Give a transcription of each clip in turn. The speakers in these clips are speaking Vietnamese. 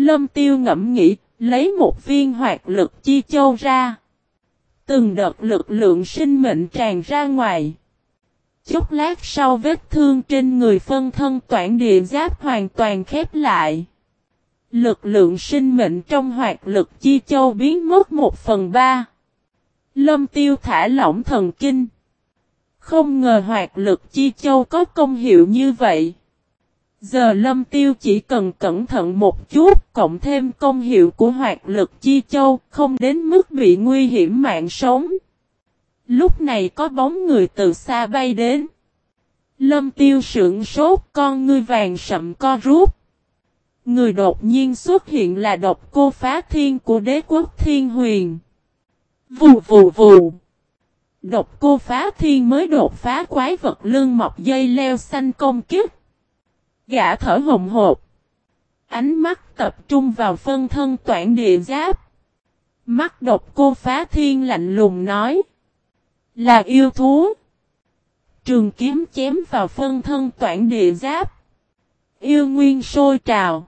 Lâm tiêu ngẫm nghĩ, lấy một viên hoạt lực chi châu ra. Từng đợt lực lượng sinh mệnh tràn ra ngoài. Chút lát sau vết thương trên người phân thân toản địa giáp hoàn toàn khép lại. Lực lượng sinh mệnh trong hoạt lực chi châu biến mất một phần ba. Lâm tiêu thả lỏng thần kinh. Không ngờ hoạt lực chi châu có công hiệu như vậy. Giờ lâm tiêu chỉ cần cẩn thận một chút, cộng thêm công hiệu của hoạt lực chi châu, không đến mức bị nguy hiểm mạng sống. Lúc này có bóng người từ xa bay đến. Lâm tiêu sưởng sốt con ngươi vàng sậm co rút. Người đột nhiên xuất hiện là độc cô phá thiên của đế quốc thiên huyền. Vù vù vù. Độc cô phá thiên mới đột phá quái vật lưng mọc dây leo xanh công kiếp. Gã thở hồng hộp. Ánh mắt tập trung vào phân thân toản địa giáp. Mắt độc cô phá thiên lạnh lùng nói. Là yêu thú. Trường kiếm chém vào phân thân toản địa giáp. Yêu nguyên sôi trào.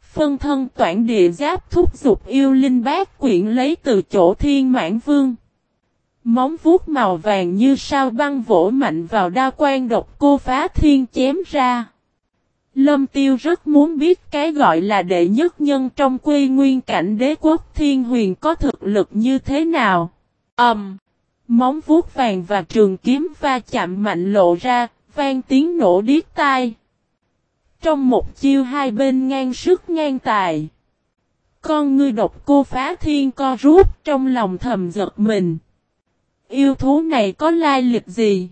Phân thân toản địa giáp thúc giục yêu linh bát quyển lấy từ chỗ thiên mãn vương. Móng vuốt màu vàng như sao băng vỗ mạnh vào đa quan độc cô phá thiên chém ra. Lâm Tiêu rất muốn biết cái gọi là đệ nhất nhân trong quy nguyên cảnh đế quốc thiên huyền có thực lực như thế nào. ầm, Um, móng vuốt vàng và trường kiếm va chạm mạnh lộ ra, vang tiếng nổ điếc tai. Trong một chiêu hai bên ngang sức ngang tài. Con ngươi độc cô phá thiên co rút trong lòng thầm giật mình. Yêu thú này có lai lịch gì?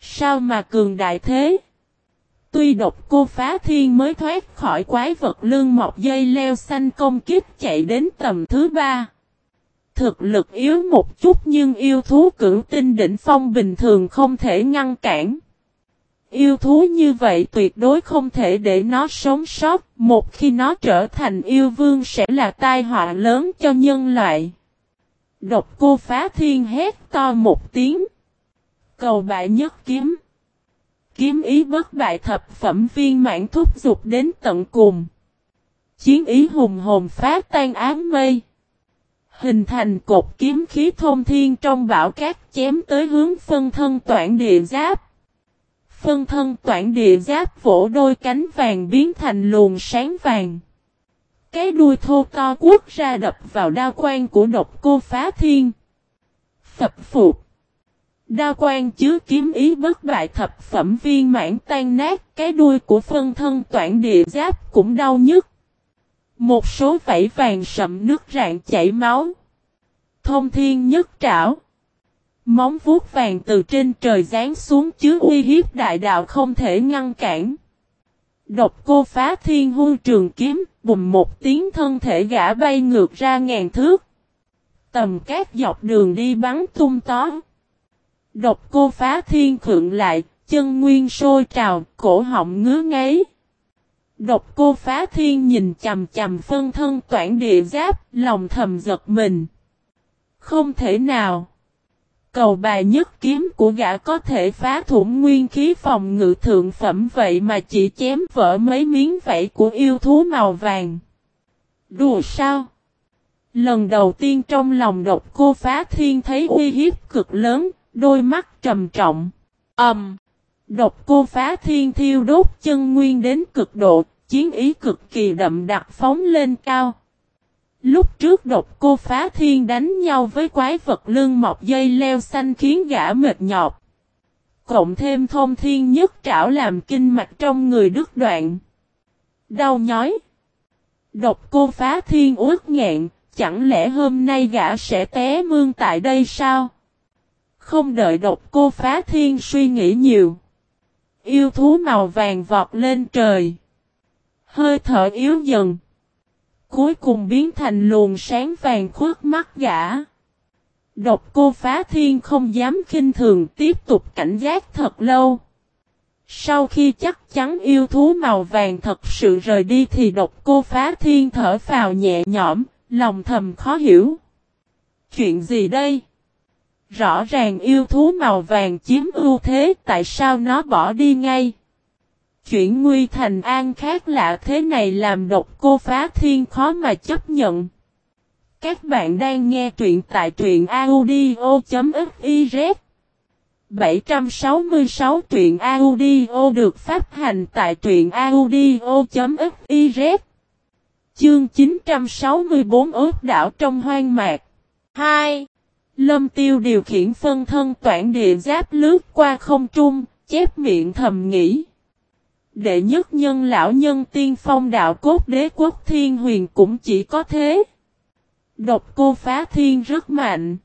Sao mà cường đại thế? Tuy độc cô phá thiên mới thoát khỏi quái vật lương mọc dây leo xanh công kích chạy đến tầm thứ ba. Thực lực yếu một chút nhưng yêu thú cửu tinh đỉnh phong bình thường không thể ngăn cản. Yêu thú như vậy tuyệt đối không thể để nó sống sót, một khi nó trở thành yêu vương sẽ là tai họa lớn cho nhân loại. Độc cô phá thiên hét to một tiếng. Cầu bại nhất kiếm. Kiếm ý bất bại thập phẩm viên mãn thúc dục đến tận cùng. Chiến ý hùng hồn phá tan ám mây. Hình thành cột kiếm khí thông thiên trong bão cát chém tới hướng phân thân toản địa giáp. Phân thân toản địa giáp vỗ đôi cánh vàng biến thành luồng sáng vàng. Cái đuôi thô to quốc ra đập vào đao quan của độc cô phá thiên. Phập phục. Đao quan chứa kiếm ý bất bại thập phẩm viên mãn tan nát, cái đuôi của phân thân toản địa giáp cũng đau nhức. Một số vảy vàng sậm nước rạn chảy máu. Thông thiên nhất trảo. Móng vuốt vàng từ trên trời giáng xuống chứa uy hiếp đại đạo không thể ngăn cản. Độc cô phá thiên hưu trường kiếm, bùm một tiếng thân thể gã bay ngược ra ngàn thước. Tầm cát dọc đường đi bắn tung tó. Độc cô phá thiên khượng lại, chân nguyên sôi trào, cổ họng ngứa ngáy. Độc cô phá thiên nhìn chầm chầm phân thân toản địa giáp, lòng thầm giật mình. Không thể nào. Cầu bài nhất kiếm của gã có thể phá thủng nguyên khí phòng ngự thượng phẩm vậy mà chỉ chém vỡ mấy miếng vảy của yêu thú màu vàng. Đùa sao? Lần đầu tiên trong lòng độc cô phá thiên thấy uy hiếp cực lớn, đôi mắt trầm trọng. Ầm! Um, độc cô phá thiên thiêu đốt chân nguyên đến cực độ, chiến ý cực kỳ đậm đặc phóng lên cao. Lúc trước độc cô phá thiên đánh nhau với quái vật lưng mọc dây leo xanh khiến gã mệt nhọc. Cộng thêm thông thiên nhất trảo làm kinh mạch trong người đứt đoạn. Đau nhói. Độc cô phá thiên uất nghẹn, chẳng lẽ hôm nay gã sẽ té mương tại đây sao? Không đợi độc cô phá thiên suy nghĩ nhiều. Yêu thú màu vàng vọt lên trời. Hơi thở yếu dần. Cuối cùng biến thành luồng sáng vàng khuất mắt gã. Độc cô phá thiên không dám khinh thường tiếp tục cảnh giác thật lâu. Sau khi chắc chắn yêu thú màu vàng thật sự rời đi thì độc cô phá thiên thở phào nhẹ nhõm, lòng thầm khó hiểu. Chuyện gì đây? Rõ ràng yêu thú màu vàng chiếm ưu thế, tại sao nó bỏ đi ngay? Chuyển nguy thành an khác lạ thế này làm độc cô phá thiên khó mà chấp nhận. Các bạn đang nghe truyện tại truyện audio.fiz 766 truyện audio được phát hành tại truyện audio.fiz Chương 964 ước đảo trong hoang mạc 2. Lâm tiêu điều khiển phân thân toản địa giáp lướt qua không trung, chép miệng thầm nghĩ. Đệ nhất nhân lão nhân tiên phong đạo cốt đế quốc thiên huyền cũng chỉ có thế. Độc cô phá thiên rất mạnh.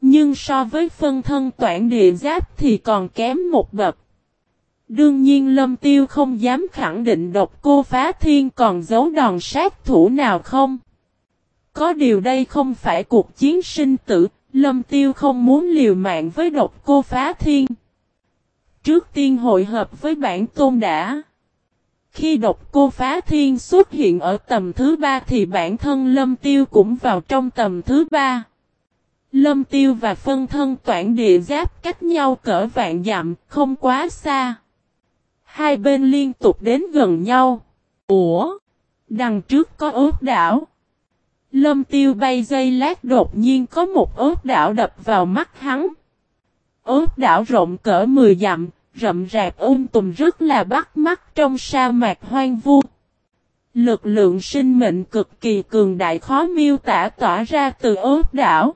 Nhưng so với phân thân toản địa giáp thì còn kém một bậc. Đương nhiên lâm tiêu không dám khẳng định độc cô phá thiên còn giấu đòn sát thủ nào không. Có điều đây không phải cuộc chiến sinh tử, lâm tiêu không muốn liều mạng với độc cô phá thiên. Trước tiên hội hợp với bản tôn đã. Khi độc cô phá thiên xuất hiện ở tầm thứ ba thì bản thân lâm tiêu cũng vào trong tầm thứ ba. Lâm tiêu và phân thân toản địa giáp cách nhau cỡ vạn dặm, không quá xa. Hai bên liên tục đến gần nhau. Ủa? Đằng trước có ước đảo. Lâm tiêu bay dây lát đột nhiên có một ớt đảo đập vào mắt hắn. Ớt đảo rộng cỡ 10 dặm, rậm rạp ôm tùm rất là bắt mắt trong sa mạc hoang vu. Lực lượng sinh mệnh cực kỳ cường đại khó miêu tả tỏa ra từ ớt đảo.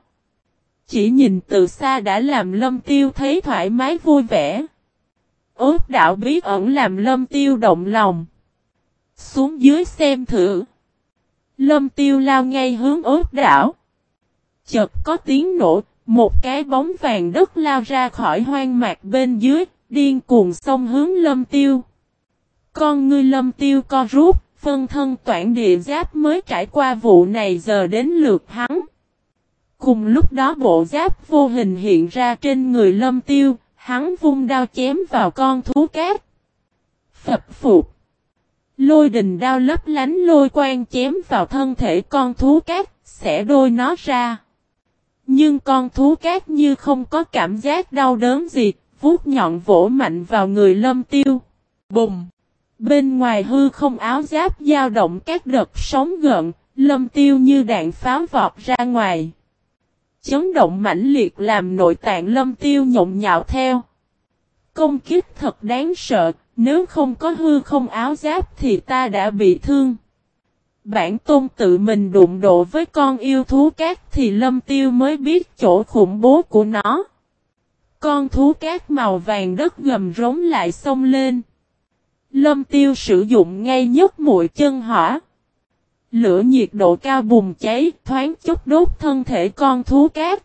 Chỉ nhìn từ xa đã làm lâm tiêu thấy thoải mái vui vẻ. Ốt đảo bí ẩn làm lâm tiêu động lòng. Xuống dưới xem thử. Lâm tiêu lao ngay hướng ốt đảo. Chợt có tiếng nổ, một cái bóng vàng đất lao ra khỏi hoang mạc bên dưới, điên cuồng xông hướng lâm tiêu. Con ngươi lâm tiêu co rút, phân thân toản địa giáp mới trải qua vụ này giờ đến lượt hắn. Cùng lúc đó bộ giáp vô hình hiện ra trên người lâm tiêu, hắn vung đao chém vào con thú cát. Phập phục. Lôi đình đao lấp lánh lôi quang chém vào thân thể con thú cát, sẽ đôi nó ra. Nhưng con thú cát như không có cảm giác đau đớn gì, vuốt nhọn vỗ mạnh vào người lâm tiêu. Bùng! Bên ngoài hư không áo giáp dao động các đợt sóng gợn, lâm tiêu như đạn pháo vọt ra ngoài. Chấn động mãnh liệt làm nội tạng lâm tiêu nhộn nhạo theo. Công kiếp thật đáng sợ, nếu không có hư không áo giáp thì ta đã bị thương. Bản tôn tự mình đụng độ với con yêu thú cát thì lâm tiêu mới biết chỗ khủng bố của nó. Con thú cát màu vàng đất gầm rống lại xông lên. Lâm tiêu sử dụng ngay nhất mũi chân hỏa. Lửa nhiệt độ cao bùng cháy, thoáng chốc đốt thân thể con thú cát.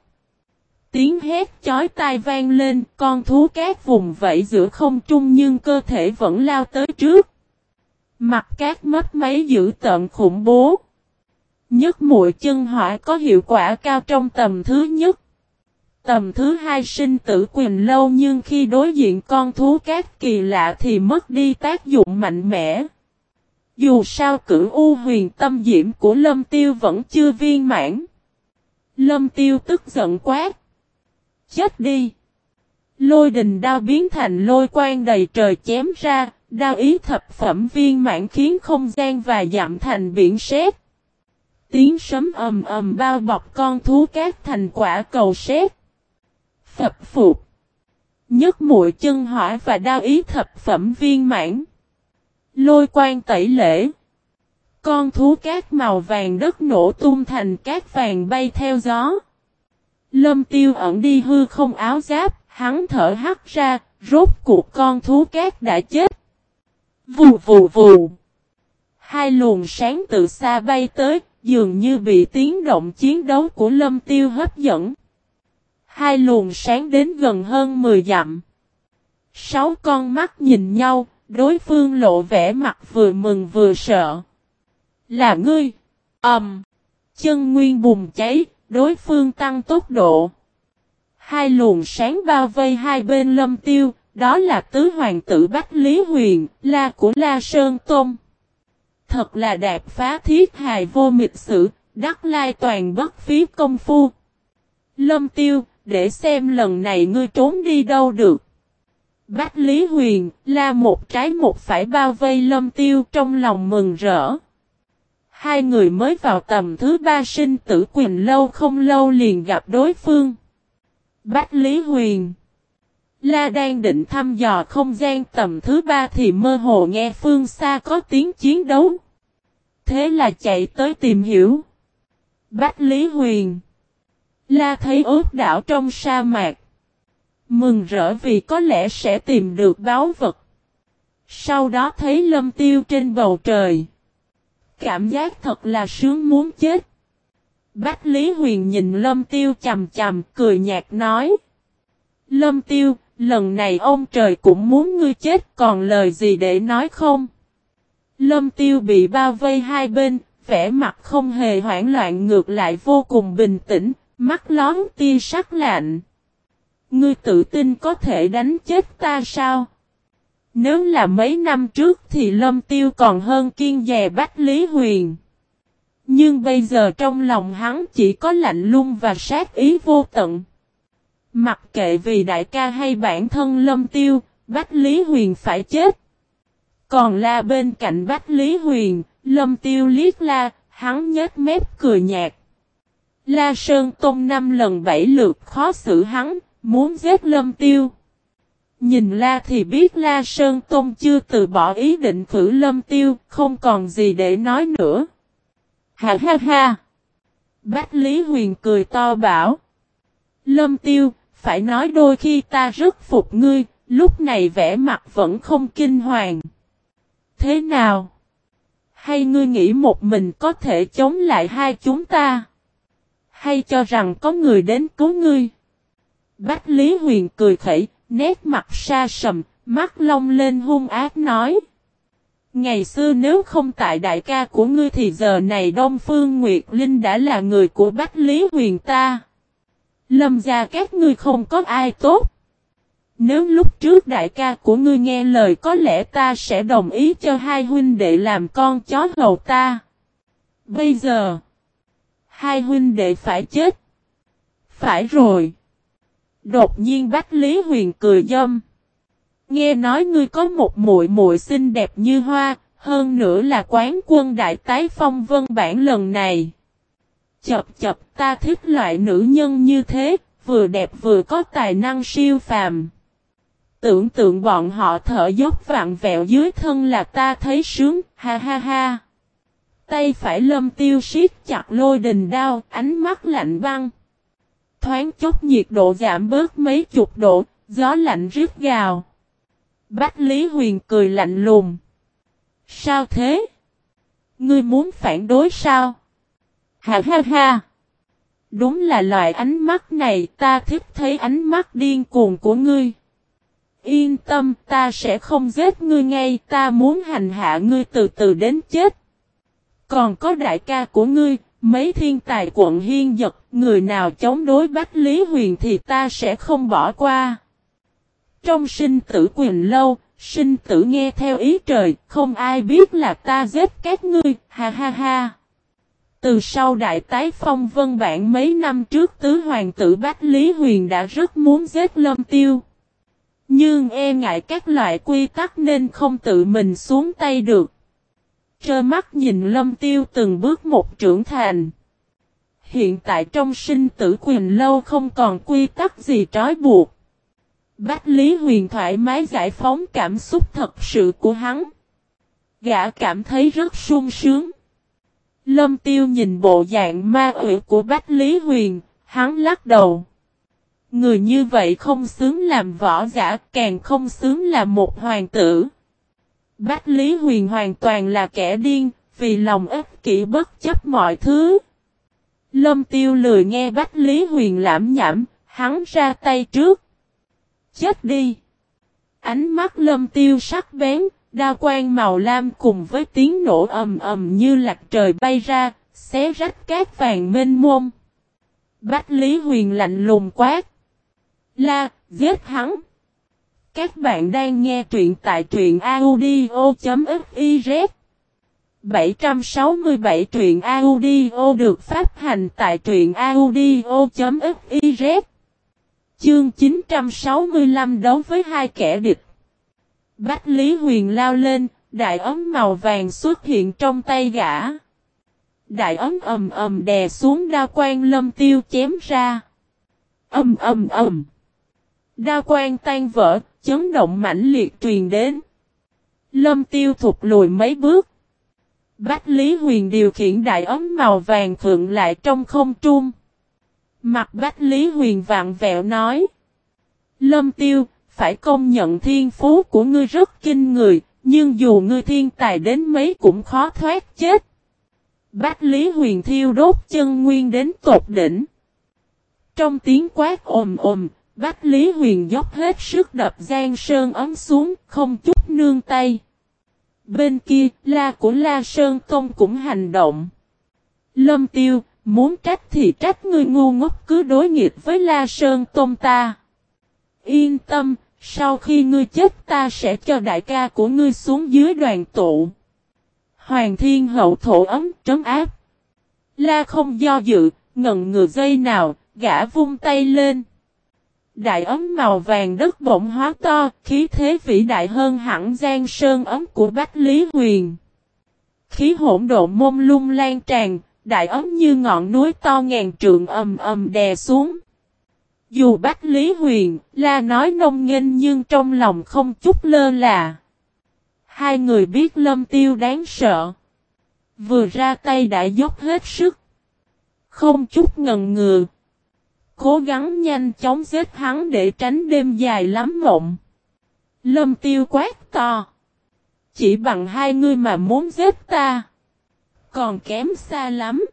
Tiếng hét chói tai vang lên, con thú cát vùng vẫy giữa không trung nhưng cơ thể vẫn lao tới trước. Mặt cát mất máy giữ tận khủng bố. Nhất mũi chân hỏa có hiệu quả cao trong tầm thứ nhất. Tầm thứ hai sinh tử quyền lâu nhưng khi đối diện con thú cát kỳ lạ thì mất đi tác dụng mạnh mẽ. Dù sao cử u huyền tâm diễm của lâm tiêu vẫn chưa viên mãn. Lâm tiêu tức giận quát. Chết đi! Lôi đình đao biến thành lôi quang đầy trời chém ra, đao ý thập phẩm viên mãn khiến không gian và dặm thành biển sét. Tiếng sấm ầm ầm bao bọc con thú cát thành quả cầu sét. Phập phục. Nhất mũi chân hỏa và đao ý thập phẩm viên mãn. Lôi quang tẩy lễ. Con thú cát màu vàng đất nổ tung thành cát vàng bay theo gió. Lâm tiêu ẩn đi hư không áo giáp, hắn thở hắt ra, rốt cuộc con thú cát đã chết. Vù vù vù. Hai luồng sáng từ xa bay tới, dường như bị tiếng động chiến đấu của lâm tiêu hấp dẫn. Hai luồng sáng đến gần hơn 10 dặm. Sáu con mắt nhìn nhau, đối phương lộ vẻ mặt vừa mừng vừa sợ. Là ngươi. ầm. Um, chân nguyên bùng cháy, đối phương tăng tốc độ. Hai luồng sáng bao vây hai bên lâm tiêu, đó là tứ hoàng tử Bách Lý Huyền, la của La Sơn Tôn. Thật là đạp phá thiết hài vô mịch sử, đắc lai toàn bất phí công phu. Lâm tiêu, để xem lần này ngươi trốn đi đâu được. Bách Lý Huyền, la một trái một phải bao vây lâm tiêu trong lòng mừng rỡ. Hai người mới vào tầm thứ ba sinh tử quyền lâu không lâu liền gặp đối phương. Bách Lý Huyền La đang định thăm dò không gian tầm thứ ba thì mơ hồ nghe phương xa có tiếng chiến đấu. Thế là chạy tới tìm hiểu. Bách Lý Huyền La thấy ướt đảo trong sa mạc. Mừng rỡ vì có lẽ sẽ tìm được báo vật. Sau đó thấy lâm tiêu trên bầu trời. Cảm giác thật là sướng muốn chết. Bách Lý Huyền nhìn lâm tiêu chầm chầm cười nhạt nói. Lâm tiêu, lần này ông trời cũng muốn ngươi chết còn lời gì để nói không? Lâm tiêu bị bao vây hai bên, vẻ mặt không hề hoảng loạn ngược lại vô cùng bình tĩnh, mắt lón tia sắc lạnh. Ngươi tự tin có thể đánh chết ta sao? Nếu là mấy năm trước thì Lâm Tiêu còn hơn kiên dè Bách Lý Huyền. Nhưng bây giờ trong lòng hắn chỉ có lạnh lung và sát ý vô tận. Mặc kệ vì đại ca hay bản thân Lâm Tiêu, Bách Lý Huyền phải chết. Còn la bên cạnh Bách Lý Huyền, Lâm Tiêu liếc la, hắn nhếch mép cười nhạt. La Sơn Tôn năm lần bảy lượt khó xử hắn, muốn giết Lâm Tiêu. Nhìn La thì biết La Sơn Tôn chưa từ bỏ ý định thử Lâm Tiêu, không còn gì để nói nữa. Ha ha ha! Bách Lý Huyền cười to bảo. Lâm Tiêu, phải nói đôi khi ta rất phục ngươi, lúc này vẻ mặt vẫn không kinh hoàng. Thế nào? Hay ngươi nghĩ một mình có thể chống lại hai chúng ta? Hay cho rằng có người đến cứu ngươi? Bách Lý Huyền cười khẩy, nét mặt xa sầm, mắt long lên hung ác nói. Ngày xưa nếu không tại đại ca của ngươi thì giờ này Đông Phương Nguyệt Linh đã là người của Bách Lý Huyền ta. Lâm gia các ngươi không có ai tốt. Nếu lúc trước đại ca của ngươi nghe lời có lẽ ta sẽ đồng ý cho hai huynh đệ làm con chó hầu ta. Bây giờ, hai huynh đệ phải chết. Phải rồi. Đột nhiên Bách Lý Huyền cười dâm. Nghe nói ngươi có một muội muội xinh đẹp như hoa, hơn nữa là quán quân đại tái phong vân bản lần này. Chập chập ta thích loại nữ nhân như thế, vừa đẹp vừa có tài năng siêu phàm. Tưởng tượng bọn họ thở dốc vạn vẹo dưới thân là ta thấy sướng, ha ha ha. Tay phải lâm tiêu siết chặt lôi đình đao, ánh mắt lạnh băng. Thoáng chốc nhiệt độ giảm bớt mấy chục độ, gió lạnh rít gào. Bách Lý Huyền cười lạnh lùng. Sao thế? Ngươi muốn phản đối sao? Ha ha ha! Đúng là loại ánh mắt này ta thích thấy ánh mắt điên cuồng của ngươi. Yên tâm ta sẽ không giết ngươi ngay ta muốn hành hạ ngươi từ từ đến chết. Còn có đại ca của ngươi, mấy thiên tài quận hiên giật, người nào chống đối Bách Lý Huyền thì ta sẽ không bỏ qua. Trong sinh tử quyền lâu, sinh tử nghe theo ý trời, không ai biết là ta giết các ngươi, ha ha ha. Từ sau đại tái phong vân bản mấy năm trước tứ hoàng tử Bách Lý Huyền đã rất muốn giết lâm tiêu. Nhưng e ngại các loại quy tắc nên không tự mình xuống tay được. Trơ mắt nhìn lâm tiêu từng bước một trưởng thành. Hiện tại trong sinh tử quyền lâu không còn quy tắc gì trói buộc. Bách Lý Huyền thoải mái giải phóng cảm xúc thật sự của hắn. Gã cảm thấy rất sung sướng. Lâm Tiêu nhìn bộ dạng ma ủy của Bách Lý Huyền, hắn lắc đầu. Người như vậy không xứng làm võ giả, càng không xứng làm một hoàng tử. Bách Lý Huyền hoàn toàn là kẻ điên, vì lòng ích kỷ bất chấp mọi thứ. Lâm Tiêu lười nghe Bách Lý Huyền lãm nhảm, hắn ra tay trước. Chết đi! Ánh mắt Lâm Tiêu sắc bén, đa quan màu lam cùng với tiếng nổ ầm ầm như lạc trời bay ra, xé rách cát vàng mênh mông. Bách Lý Huyền lạnh lùng quát. La, giết hắn. Các bạn đang nghe truyện tại truyện audio.fiz 767 truyện audio được phát hành tại truyện audio.fiz Chương 965 đấu với hai kẻ địch. Bách Lý Huyền lao lên, đại ấm màu vàng xuất hiện trong tay gã. Đại ấm ầm ầm đè xuống đa quan lâm tiêu chém ra. Ầm ầm ầm. Đa quan tan vỡ, chấn động mãnh liệt truyền đến. Lâm tiêu thụt lùi mấy bước. Bách Lý Huyền điều khiển đại ấm màu vàng phượng lại trong không trung. Mặt Bách Lý Huyền vạn vẹo nói. Lâm tiêu, phải công nhận thiên phú của ngươi rất kinh người, nhưng dù ngươi thiên tài đến mấy cũng khó thoát chết. Bách Lý Huyền thiêu đốt chân nguyên đến tột đỉnh. Trong tiếng quát ồm ồm, Bách Lý Huyền dốc hết sức đập Giang Sơn ấm xuống, không chút nương tay. Bên kia, la của La Sơn Công cũng hành động. Lâm Tiêu, muốn trách thì trách ngươi ngu ngốc cứ đối nghịch với La Sơn Công ta. Yên tâm, sau khi ngươi chết ta sẽ cho đại ca của ngươi xuống dưới đoàn tụ. Hoàng thiên hậu thổ ấm trấn áp. La không do dự, ngần ngừa dây nào, gã vung tay lên. Đại ấm màu vàng đất bỗng hóa to, khí thế vĩ đại hơn hẳn gian sơn ấm của Bách Lý Huyền. Khí hỗn độn mông lung lan tràn, đại ấm như ngọn núi to ngàn trượng ầm ầm đè xuống. Dù Bách Lý Huyền, là nói nông nghênh nhưng trong lòng không chút lơ là. Hai người biết lâm tiêu đáng sợ. Vừa ra tay đã dốc hết sức. Không chút ngần ngừa. Cố gắng nhanh chóng giết hắn để tránh đêm dài lắm mộng. Lâm tiêu quát to. Chỉ bằng hai người mà muốn giết ta. Còn kém xa lắm.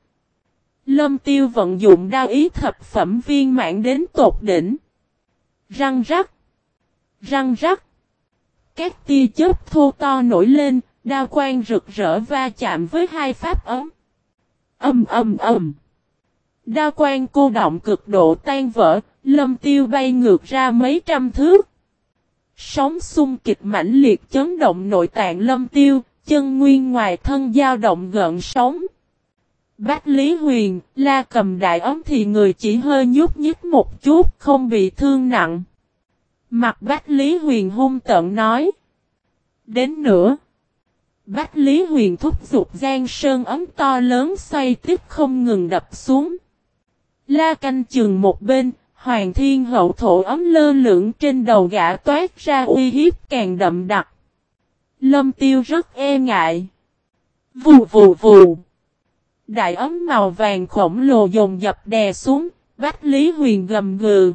Lâm tiêu vận dụng đao ý thập phẩm viên mãn đến tột đỉnh. Răng rắc. Răng rắc. Các tia chớp thô to nổi lên, đao quang rực rỡ va chạm với hai pháp ấm. Âm âm âm đa quan cô động cực độ tan vỡ, lâm tiêu bay ngược ra mấy trăm thước. Sóng xung kịch mãnh liệt chấn động nội tạng lâm tiêu, chân nguyên ngoài thân dao động gợn sóng. Bách Lý Huyền, la cầm đại ấm thì người chỉ hơi nhúc nhích một chút, không bị thương nặng. Mặt Bách Lý Huyền hung tận nói. Đến nữa. Bách Lý Huyền thúc giục Giang Sơn ấm to lớn xoay tiếp không ngừng đập xuống. La canh chừng một bên, Hoàng Thiên Hậu thổ ấm lơ lửng trên đầu gã toát ra uy hiếp càng đậm đặc. Lâm Tiêu rất e ngại. Vù vù vù. Đại ấm màu vàng khổng lồ dồn dập đè xuống, Bách Lý Huyền gầm gừ.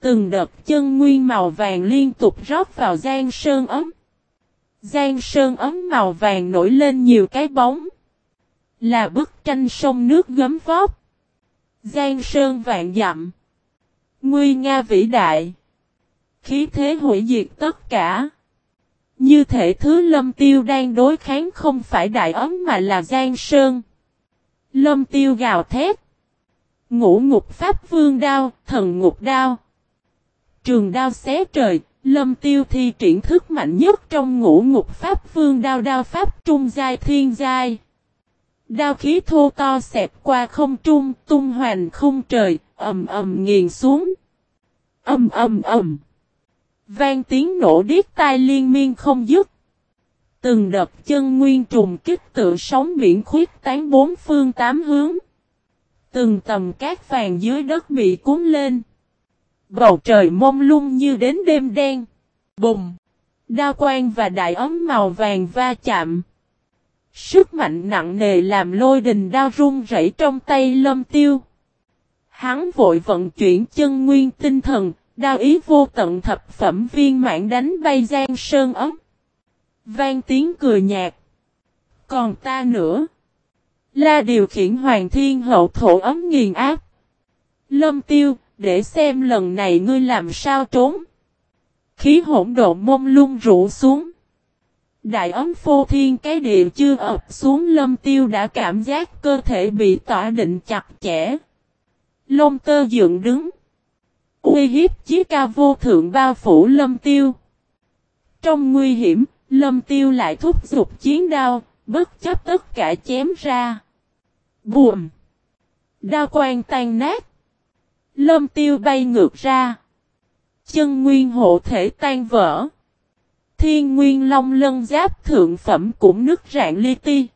Từng đợt chân nguyên màu vàng liên tục rót vào gian Sơn ấm. gian Sơn ấm màu vàng nổi lên nhiều cái bóng. Là bức tranh sông nước gấm vóc. Giang Sơn vạn dặm. Nguy nga vĩ đại. Khí thế hủy diệt tất cả. Như thể thứ lâm tiêu đang đối kháng không phải đại ấm mà là Giang Sơn. Lâm tiêu gào thét. Ngũ ngục pháp vương đao, thần ngục đao. Trường đao xé trời, lâm tiêu thi triển thức mạnh nhất trong ngũ ngục pháp vương đao đao pháp trung giai thiên giai. Đao khí thô to xẹp qua không trung, tung hoành không trời, ầm ầm nghiền xuống. Ầm ầm ầm. Vang tiếng nổ điếc tai liên miên không dứt. Từng đập chân nguyên trùng kích tự sóng biển khuyết tán bốn phương tám hướng. Từng tầm cát vàng dưới đất bị cuốn lên. Bầu trời mông lung như đến đêm đen. Bùng! Đao quang và đại ấm màu vàng va chạm. Sức mạnh nặng nề làm lôi đình đao rung rẩy trong tay lâm tiêu. Hắn vội vận chuyển chân nguyên tinh thần, đao ý vô tận thập phẩm viên mãn đánh bay giang sơn ấm. Vang tiếng cười nhạt. Còn ta nữa. La điều khiển hoàng thiên hậu thổ ấm nghiền áp. Lâm tiêu, để xem lần này ngươi làm sao trốn. Khí hỗn độn mông lung rủ xuống. Đại ấm phô thiên cái địa chưa ập xuống lâm tiêu đã cảm giác cơ thể bị tỏa định chặt chẽ. Lông tơ dựng đứng. Uy hiếp chí ca vô thượng bao phủ lâm tiêu. Trong nguy hiểm, lâm tiêu lại thúc giục chiến đao, bất chấp tất cả chém ra. Buồm. Đao quang tan nát. Lâm tiêu bay ngược ra. Chân nguyên hộ thể tan vỡ. Thiên nguyên long lân giáp thượng phẩm cũng nứt rạn li ti.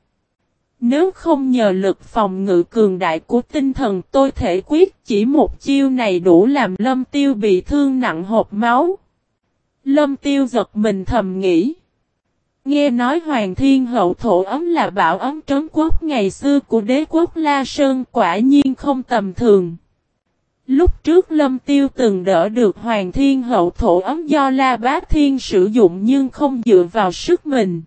Nếu không nhờ lực phòng ngự cường đại của tinh thần tôi thể quyết chỉ một chiêu này đủ làm lâm tiêu bị thương nặng hộp máu. Lâm tiêu giật mình thầm nghĩ. Nghe nói Hoàng Thiên Hậu Thổ ấm là bảo ấm trấn quốc ngày xưa của đế quốc La Sơn quả nhiên không tầm thường. Lúc trước Lâm Tiêu từng đỡ được Hoàng Thiên Hậu Thổ ấm do La Bá Thiên sử dụng nhưng không dựa vào sức mình.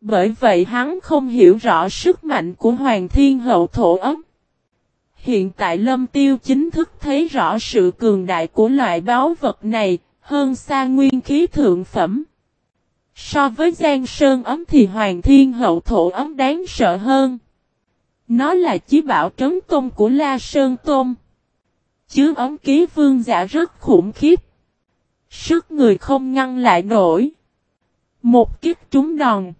Bởi vậy hắn không hiểu rõ sức mạnh của Hoàng Thiên Hậu Thổ ấm. Hiện tại Lâm Tiêu chính thức thấy rõ sự cường đại của loại báo vật này, hơn xa nguyên khí thượng phẩm. So với Giang Sơn ấm thì Hoàng Thiên Hậu Thổ ấm đáng sợ hơn. Nó là chí bảo trấn tôn của La Sơn Tôn. Chứ ống ký vương giả rất khủng khiếp. Sức người không ngăn lại nổi. Một kiếp trúng đòn.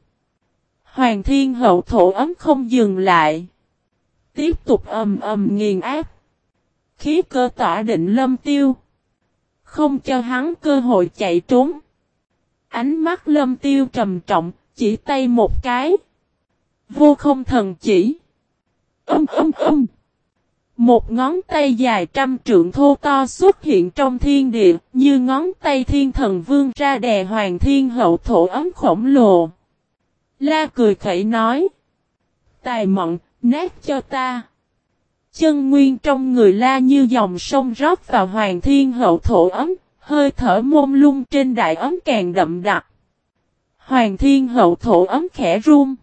Hoàng Thiên Hậu Thổ ấm không dừng lại. Tiếp tục ầm ầm nghiền áp. Khí cơ tỏa định lâm tiêu. Không cho hắn cơ hội chạy trốn. Ánh mắt lâm tiêu trầm trọng, chỉ tay một cái. Vô không thần chỉ. Âm âm âm. Một ngón tay dài trăm trượng thô to xuất hiện trong thiên địa, như ngón tay thiên thần vương ra đè hoàng thiên hậu thổ ấm khổng lồ. La cười khẩy nói. Tài mận, nát cho ta. Chân nguyên trong người la như dòng sông rót vào hoàng thiên hậu thổ ấm, hơi thở mông lung trên đại ấm càng đậm đặc. Hoàng thiên hậu thổ ấm khẽ run.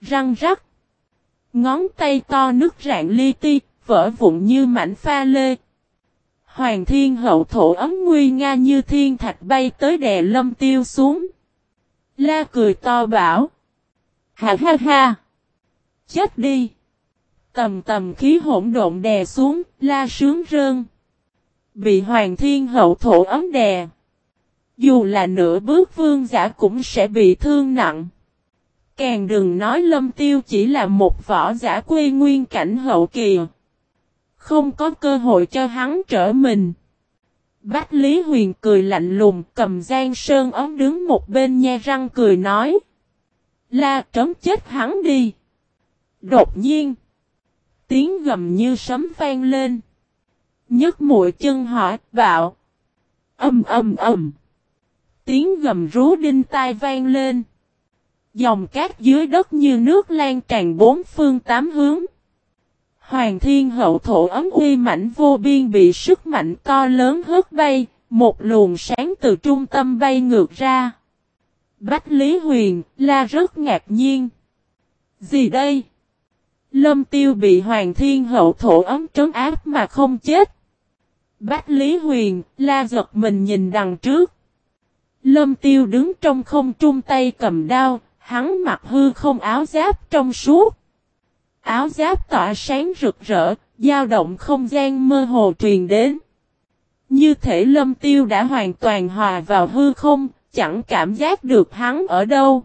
Răng rắc. Ngón tay to nước rạn li ti, vỡ vụn như mảnh pha lê. Hoàng thiên hậu thổ ấm nguy nga như thiên thạch bay tới đè lâm tiêu xuống. La cười to bảo. Ha ha ha. Chết đi. Tầm tầm khí hỗn độn đè xuống, la sướng rơn. Bị hoàng thiên hậu thổ ấm đè. Dù là nửa bước vương giả cũng sẽ bị thương nặng. Càng đừng nói lâm tiêu chỉ là một võ giả quê nguyên cảnh hậu kỳ. Không có cơ hội cho hắn trở mình. Bách Lý Huyền cười lạnh lùng, cầm Giang Sơn ống đứng một bên nhe răng cười nói. La trống chết hắn đi. Đột nhiên. Tiếng gầm như sấm vang lên. nhấc mũi chân hỏi bạo. Âm âm âm. Tiếng gầm rú đinh tai vang lên. Dòng cát dưới đất như nước lan tràn bốn phương tám hướng. Hoàng thiên hậu thổ ấm uy mạnh vô biên bị sức mạnh to lớn hớt bay, một luồng sáng từ trung tâm bay ngược ra. Bách Lý Huyền, la rất ngạc nhiên. Gì đây? Lâm tiêu bị Hoàng thiên hậu thổ ấm trấn áp mà không chết. Bách Lý Huyền, la giật mình nhìn đằng trước. Lâm tiêu đứng trong không trung tay cầm đao, hắn mặc hư không áo giáp trong suốt. Áo giáp tỏa sáng rực rỡ, dao động không gian mơ hồ truyền đến. Như thể lâm tiêu đã hoàn toàn hòa vào hư không, chẳng cảm giác được hắn ở đâu.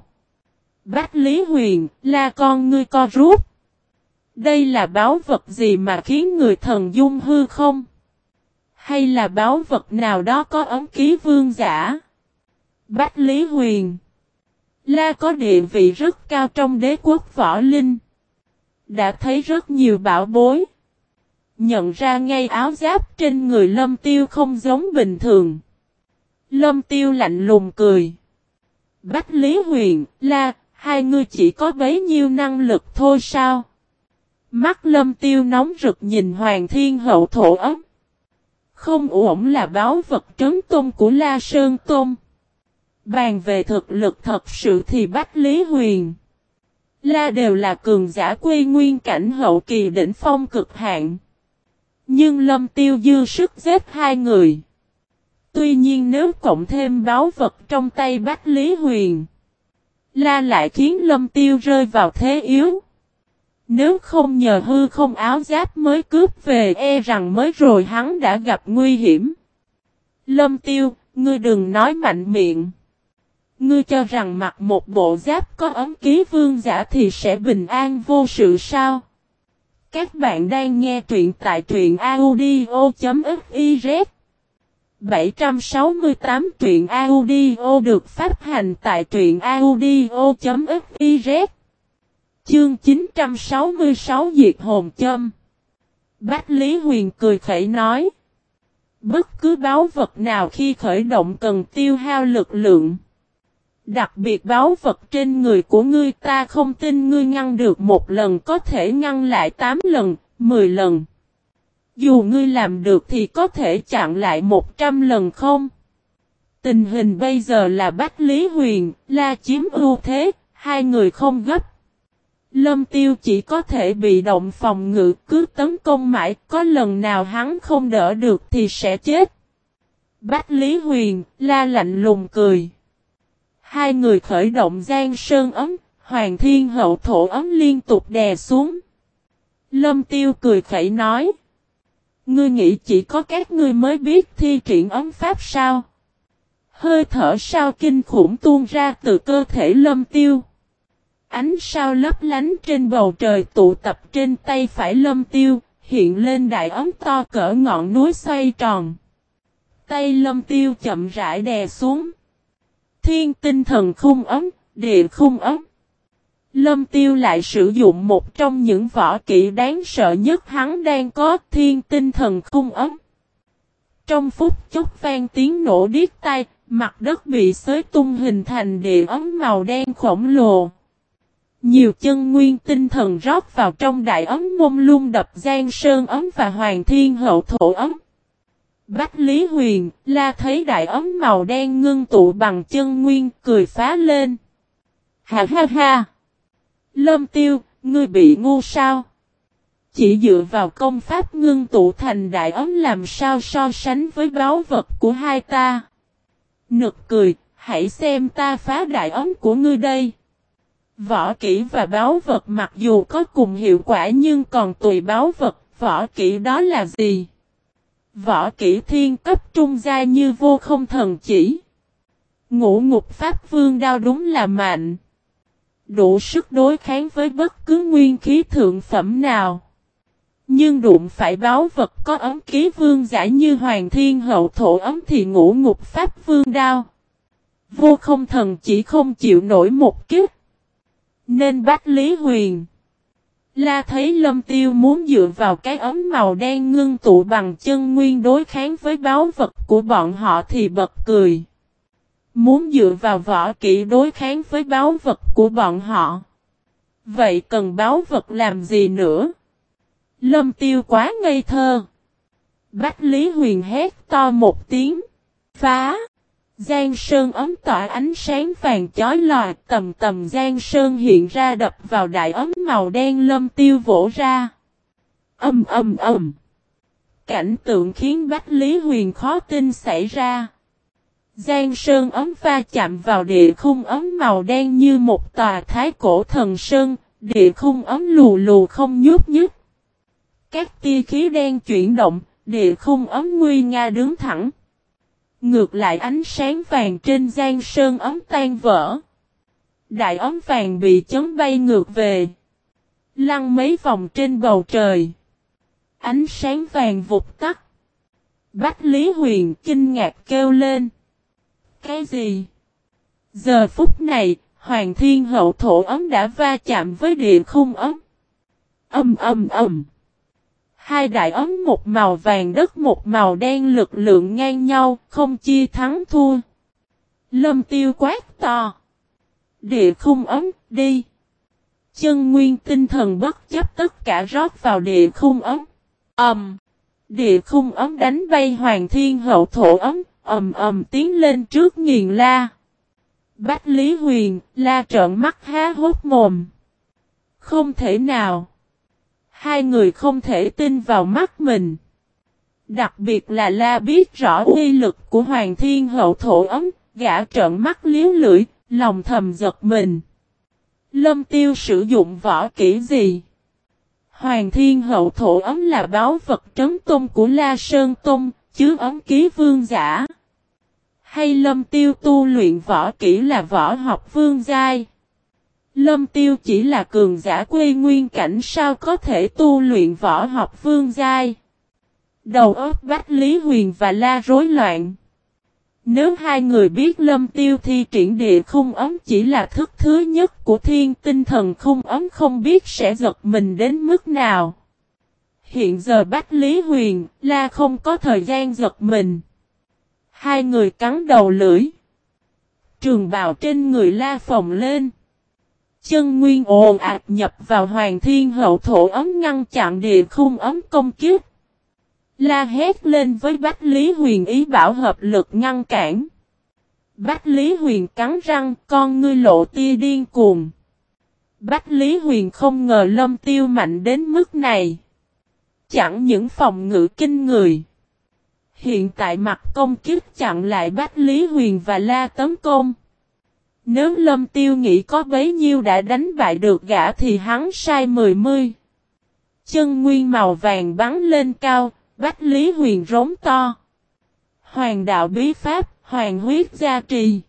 Bách Lý Huyền, là con ngươi co rút. Đây là báo vật gì mà khiến người thần dung hư không? Hay là báo vật nào đó có ấm ký vương giả? Bách Lý Huyền La có địa vị rất cao trong đế quốc võ linh. Đã thấy rất nhiều bảo bối. Nhận ra ngay áo giáp trên người lâm tiêu không giống bình thường. Lâm tiêu lạnh lùng cười. Bách Lý Huyền, La, hai người chỉ có bấy nhiêu năng lực thôi sao? Mắt lâm tiêu nóng rực nhìn Hoàng Thiên Hậu thổ ấm. Không ổn là báo vật trấn tôn của La Sơn Tôn. Bàn về thực lực thật sự thì Bách Lý Huyền. La đều là cường giả quê nguyên cảnh hậu kỳ đỉnh phong cực hạn. Nhưng lâm tiêu dư sức giết hai người. Tuy nhiên nếu cộng thêm báo vật trong tay Bách Lý Huyền. La lại khiến lâm tiêu rơi vào thế yếu. Nếu không nhờ hư không áo giáp mới cướp về e rằng mới rồi hắn đã gặp nguy hiểm. Lâm tiêu, ngươi đừng nói mạnh miệng. Ngươi cho rằng mặc một bộ giáp có ấm ký vương giả thì sẽ bình an vô sự sao? Các bạn đang nghe truyện tại truyện audio.fiz 768 truyện audio được phát hành tại truyện audio.fiz Chương 966 Diệt Hồn Châm. Bách Lý Huyền cười khẩy nói, Bất cứ báo vật nào khi khởi động cần tiêu hao lực lượng Đặc biệt báo vật trên người của ngươi ta không tin ngươi ngăn được một lần có thể ngăn lại 8 lần, 10 lần. Dù ngươi làm được thì có thể chặn lại 100 lần không? Tình hình bây giờ là Bách Lý Huyền, La chiếm ưu thế, hai người không gấp. Lâm tiêu chỉ có thể bị động phòng ngự cứ tấn công mãi, có lần nào hắn không đỡ được thì sẽ chết. Bách Lý Huyền, la lạnh lùng cười. Hai người khởi động gian sơn ấm, hoàng thiên hậu thổ ấm liên tục đè xuống. Lâm tiêu cười khẩy nói. Ngươi nghĩ chỉ có các ngươi mới biết thi triển ấm pháp sao? Hơi thở sao kinh khủng tuôn ra từ cơ thể lâm tiêu. Ánh sao lấp lánh trên bầu trời tụ tập trên tay phải lâm tiêu, hiện lên đại ấm to cỡ ngọn núi xoay tròn. Tay lâm tiêu chậm rãi đè xuống. Thiên tinh thần khung ấm, địa khung ấm. Lâm tiêu lại sử dụng một trong những võ kỹ đáng sợ nhất hắn đang có thiên tinh thần khung ấm. Trong phút chốc vang tiếng nổ điếc tai, mặt đất bị xới tung hình thành địa ấm màu đen khổng lồ. Nhiều chân nguyên tinh thần rót vào trong đại ấm mông lung đập gian sơn ấm và hoàng thiên hậu thổ ấm. Bách Lý Huyền, la thấy đại ấm màu đen ngưng tụ bằng chân nguyên, cười phá lên. Ha ha ha! Lâm tiêu, ngươi bị ngu sao? Chỉ dựa vào công pháp ngưng tụ thành đại ấm làm sao so sánh với báu vật của hai ta. Nực cười, hãy xem ta phá đại ấm của ngươi đây. Võ kỹ và báo vật mặc dù có cùng hiệu quả nhưng còn tùy báo vật, võ kỹ đó là gì? Võ kỹ thiên cấp trung gia như vô không thần chỉ. Ngũ ngục pháp vương đao đúng là mạnh. Đủ sức đối kháng với bất cứ nguyên khí thượng phẩm nào. Nhưng đụng phải báo vật có ấm ký vương giả như hoàng thiên hậu thổ ấm thì ngũ ngục pháp vương đao. Vô không thần chỉ không chịu nổi một kiếp. Nên bắt Lý Huyền. La thấy lâm tiêu muốn dựa vào cái ấm màu đen ngưng tụ bằng chân nguyên đối kháng với báo vật của bọn họ thì bật cười. Muốn dựa vào võ kỹ đối kháng với báo vật của bọn họ. Vậy cần báo vật làm gì nữa? Lâm tiêu quá ngây thơ. Bách Lý Huyền hét to một tiếng. Phá! Giang Sơn ấm tỏa ánh sáng vàng chói lòa tầm tầm Giang Sơn hiện ra đập vào đại ấm màu đen lâm tiêu vỗ ra. Âm âm âm. Cảnh tượng khiến Bách Lý Huyền khó tin xảy ra. Giang Sơn ấm va chạm vào địa khung ấm màu đen như một tòa thái cổ thần sơn, địa khung ấm lù lù không nhúc nhích. Các tia khí đen chuyển động, địa khung ấm nguy nga đứng thẳng. Ngược lại ánh sáng vàng trên gian sơn ấm tan vỡ. Đại ấm vàng bị chấn bay ngược về. Lăn mấy vòng trên bầu trời. Ánh sáng vàng vụt tắt. Bách Lý Huyền kinh ngạc kêu lên. Cái gì? Giờ phút này, Hoàng Thiên Hậu Thổ ấm đã va chạm với địa khung ấm. Âm âm âm. Hai đại ấm một màu vàng đất một màu đen lực lượng ngang nhau, không chia thắng thua. Lâm tiêu quát to. Địa khung ấm, đi. Chân nguyên tinh thần bất chấp tất cả rót vào địa khung ấm. ầm Um, địa khung ấm đánh bay hoàng thiên hậu thổ ấm, ầm ầm tiến lên trước nghiền la. Bách Lý Huyền, la trợn mắt há hốt mồm. Không thể nào. Hai người không thể tin vào mắt mình. Đặc biệt là La biết rõ uy lực của Hoàng Thiên Hậu Thổ ấm, gã trợn mắt liếu lưỡi, lòng thầm giật mình. Lâm Tiêu sử dụng võ kỹ gì? Hoàng Thiên Hậu Thổ ấm là báo vật trấn tôn của La Sơn Tông, chứ ấm ký vương giả. Hay Lâm Tiêu tu luyện võ kỹ là võ học vương giai? Lâm tiêu chỉ là cường giả quê nguyên cảnh sao có thể tu luyện võ học vương giai. Đầu óc Bách Lý Huyền và La rối loạn. Nếu hai người biết lâm tiêu thi triển địa khung ấm chỉ là thức thứ nhất của thiên tinh thần khung ấm không biết sẽ giật mình đến mức nào. Hiện giờ Bách Lý Huyền, La không có thời gian giật mình. Hai người cắn đầu lưỡi. Trường bào trên người La phồng lên. Chân nguyên ồn ạt nhập vào hoàng thiên hậu thổ ấm ngăn chặn địa khung ấm công kiếp. La hét lên với Bách Lý Huyền ý bảo hợp lực ngăn cản. Bách Lý Huyền cắn răng, con ngươi lộ tia điên cuồng. Bách Lý Huyền không ngờ lâm tiêu mạnh đến mức này. Chẳng những phòng ngự kinh người. Hiện tại mặt công kiếp chặn lại Bách Lý Huyền và La tấn công. Nếu lâm tiêu nghĩ có bấy nhiêu đã đánh bại được gã thì hắn sai mười mươi. Chân nguyên màu vàng bắn lên cao, Bách Lý Huyền rống to. Hoàng đạo bí pháp, hoàng huyết gia trì.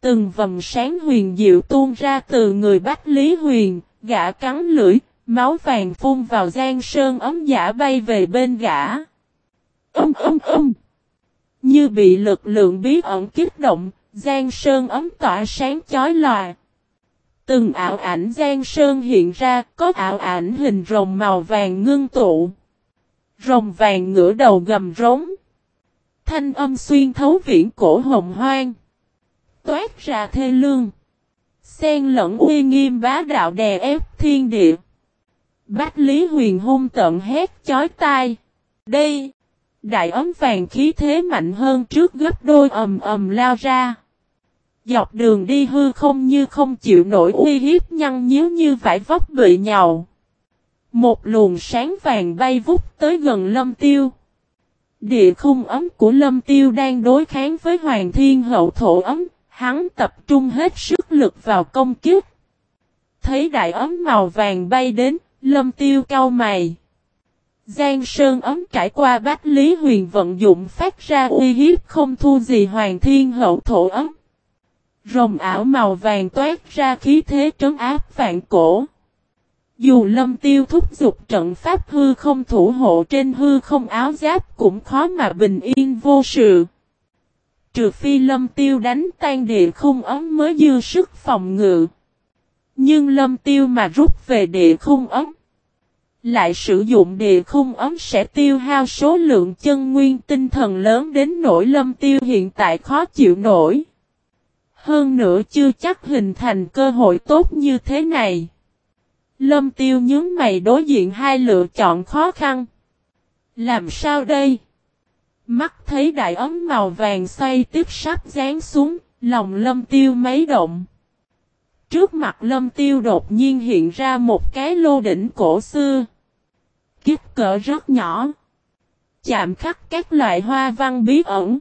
Từng vầng sáng huyền diệu tuôn ra từ người Bách Lý Huyền, gã cắn lưỡi, máu vàng phun vào gian sơn ấm giả bay về bên gã. Âm âm âm. Như bị lực lượng bí ẩn kích động, gian sơn ấm tỏa sáng chói lòa. Từng ảo ảnh gian sơn hiện ra, có ảo ảnh hình rồng màu vàng ngưng tụ. Rồng vàng ngửa đầu gầm rống. Thanh âm xuyên thấu viễn cổ hồng hoang. Toát ra thê lương. Xen lẫn uy nghiêm bá đạo đè ép thiên địa. Bách Lý Huyền hung tận hét chói tai. Đây! Đại ấm vàng khí thế mạnh hơn trước gấp đôi ầm ầm lao ra. Dọc đường đi hư không như không chịu nổi uy hiếp nhăn nhíu như vải vóc bị nhào. Một luồng sáng vàng bay vút tới gần lâm tiêu. Địa khung ấm của lâm tiêu đang đối kháng với hoàng thiên hậu thổ ấm, hắn tập trung hết sức lực vào công kiếp. Thấy đại ấm màu vàng bay đến, lâm tiêu cau mày. Giang sơn ấm trải qua bách lý huyền vận dụng phát ra uy hiếp không thu gì hoàng thiên hậu thổ ấm. Rồng ảo màu vàng toát ra khí thế trấn áp vạn cổ. Dù lâm tiêu thúc giục trận pháp hư không thủ hộ trên hư không áo giáp cũng khó mà bình yên vô sự. Trừ phi lâm tiêu đánh tan địa khung ấm mới dư sức phòng ngự. Nhưng lâm tiêu mà rút về địa khung ấm. Lại sử dụng địa khung ấm sẽ tiêu hao số lượng chân nguyên tinh thần lớn đến nỗi lâm tiêu hiện tại khó chịu nổi. Hơn nữa chưa chắc hình thành cơ hội tốt như thế này. Lâm tiêu nhướng mày đối diện hai lựa chọn khó khăn. Làm sao đây? Mắt thấy đại ấm màu vàng xoay tiếp sắp dán xuống, lòng lâm tiêu mấy động. Trước mặt lâm tiêu đột nhiên hiện ra một cái lô đỉnh cổ xưa. Kích cỡ rất nhỏ. Chạm khắc các loại hoa văn bí ẩn.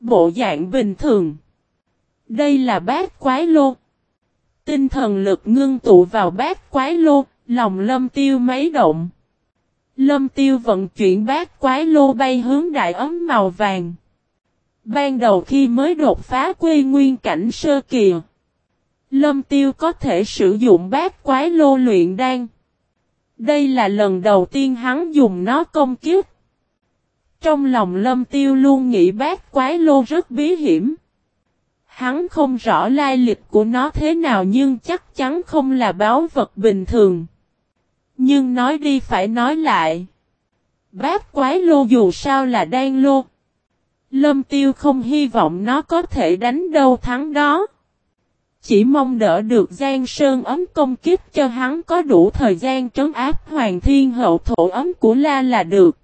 Bộ dạng bình thường. Đây là bát quái lô. Tinh thần lực ngưng tụ vào bát quái lô, lòng lâm tiêu mấy động. Lâm tiêu vận chuyển bát quái lô bay hướng đại ấm màu vàng. Ban đầu khi mới đột phá quê nguyên cảnh sơ kỳ. Lâm tiêu có thể sử dụng bát quái lô luyện đan. Đây là lần đầu tiên hắn dùng nó công kiếp. Trong lòng lâm tiêu luôn nghĩ bát quái lô rất bí hiểm. Hắn không rõ lai lịch của nó thế nào nhưng chắc chắn không là báo vật bình thường. Nhưng nói đi phải nói lại. Bát quái lô dù sao là đan lô. Lâm tiêu không hy vọng nó có thể đánh đâu thắng đó. Chỉ mong đỡ được Giang Sơn ấm công kiếp cho hắn có đủ thời gian trấn áp Hoàng Thiên Hậu thổ ấm của La là được.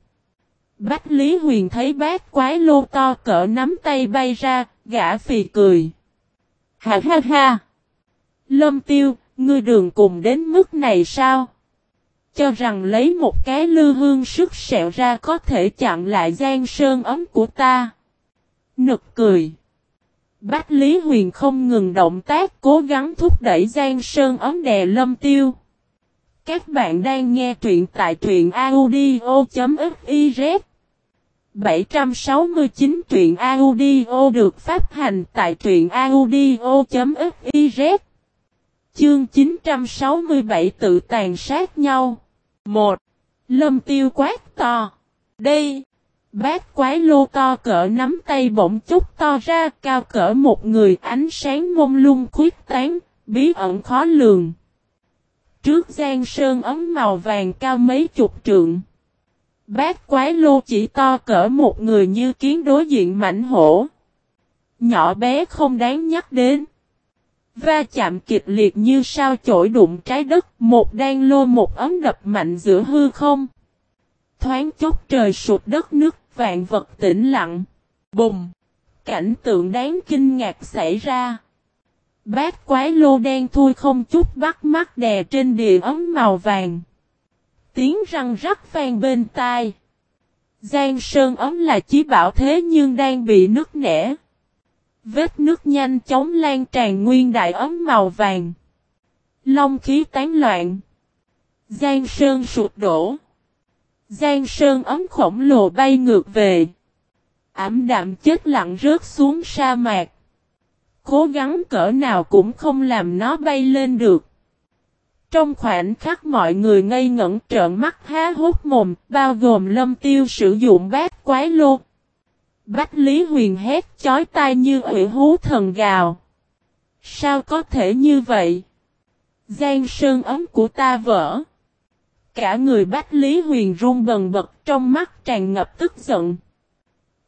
Bách Lý Huyền thấy bát quái lô to cỡ nắm tay bay ra, gã phì cười. Ha ha ha! Lâm tiêu, ngươi đường cùng đến mức này sao? Cho rằng lấy một cái lư hương sức sẹo ra có thể chặn lại gian sơn ấm của ta. Nực cười. Bách Lý Huyền không ngừng động tác, cố gắng thúc đẩy Giang sơn ấm đè lâm tiêu. Các bạn đang nghe truyện tại truyện audio.fiz 769 truyện audio được phát hành tại truyện audio.fiz Chương 967 tự tàn sát nhau. 1. Lâm tiêu quát to. Đây. Bát quái lô to cỡ nắm tay bỗng chút to ra cao cỡ một người ánh sáng mông lung khuyết tán, bí ẩn khó lường. Trước gian sơn ấm màu vàng cao mấy chục trượng. Bát quái lô chỉ to cỡ một người như kiến đối diện mảnh hổ. Nhỏ bé không đáng nhắc đến. Va chạm kịch liệt như sao chổi đụng trái đất, một đan lô một ấm đập mạnh giữa hư không. Thoáng chốc trời sụt đất nước, vạn vật tĩnh lặng. Bùng! Cảnh tượng đáng kinh ngạc xảy ra. Bát quái lô đen thui không chút bắt mắt đè trên địa ấm màu vàng. Tiếng răng rắc vang bên tai. Giang sơn ấm là chí bảo thế nhưng đang bị nứt nẻ. Vết nước nhanh chóng lan tràn nguyên đại ấm màu vàng. Long khí tán loạn. Giang sơn sụp đổ. Giang sơn ấm khổng lồ bay ngược về. Ảm đạm chết lặng rớt xuống sa mạc. Cố gắng cỡ nào cũng không làm nó bay lên được. Trong khoảnh khắc mọi người ngây ngẩn trợn mắt há hốt mồm, bao gồm lâm tiêu sử dụng bát quái lô. Bách Lý Huyền hét chói tai như ủy hú thần gào. Sao có thể như vậy? Giang sơn ấm của ta vỡ. Cả người Bách Lý Huyền run bần bật trong mắt tràn ngập tức giận.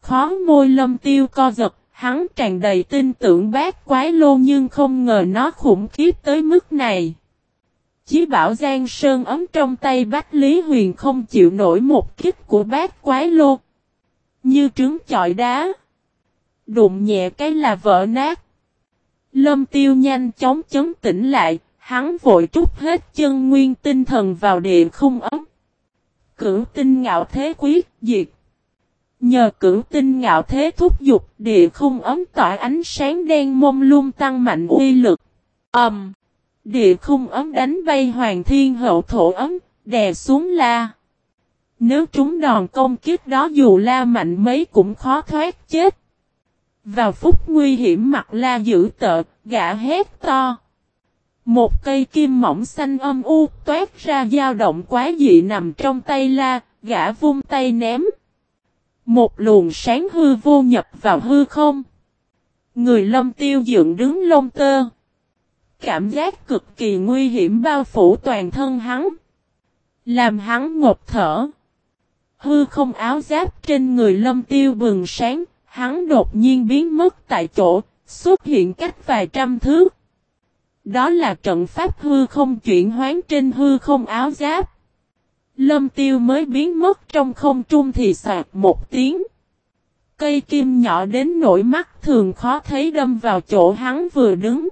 Khó môi lâm tiêu co giật, hắn tràn đầy tin tưởng bát quái lô nhưng không ngờ nó khủng khiếp tới mức này. Chí bảo Giang Sơn ấm trong tay Bách Lý Huyền không chịu nổi một kích của bát quái lô. Như trứng chọi đá. Đụng nhẹ cái là vỡ nát. Lâm tiêu nhanh chóng chấn tỉnh lại, hắn vội trút hết chân nguyên tinh thần vào địa không ấm. Cửu tinh ngạo thế quyết diệt. Nhờ cửu tinh ngạo thế thúc dục địa không ấm tỏa ánh sáng đen mông lung tăng mạnh uy lực. Ẩm. Um, địa không ấm đánh bay hoàng thiên hậu thổ ấm, đè xuống la. Nếu chúng đòn công kích đó dù la mạnh mấy cũng khó thoát chết. Vào phút nguy hiểm mặt la dữ tợn, gã hét to. Một cây kim mỏng xanh âm u toát ra dao động quá dị nằm trong tay la, gã vung tay ném. Một luồng sáng hư vô nhập vào hư không. Người lâm tiêu dựng đứng lông tơ. Cảm giác cực kỳ nguy hiểm bao phủ toàn thân hắn. Làm hắn ngột thở. Hư không áo giáp trên người lâm tiêu bừng sáng, hắn đột nhiên biến mất tại chỗ, xuất hiện cách vài trăm thước. Đó là trận pháp hư không chuyển hoán trên hư không áo giáp. Lâm tiêu mới biến mất trong không trung thì sạc một tiếng. Cây kim nhỏ đến nỗi mắt thường khó thấy đâm vào chỗ hắn vừa đứng.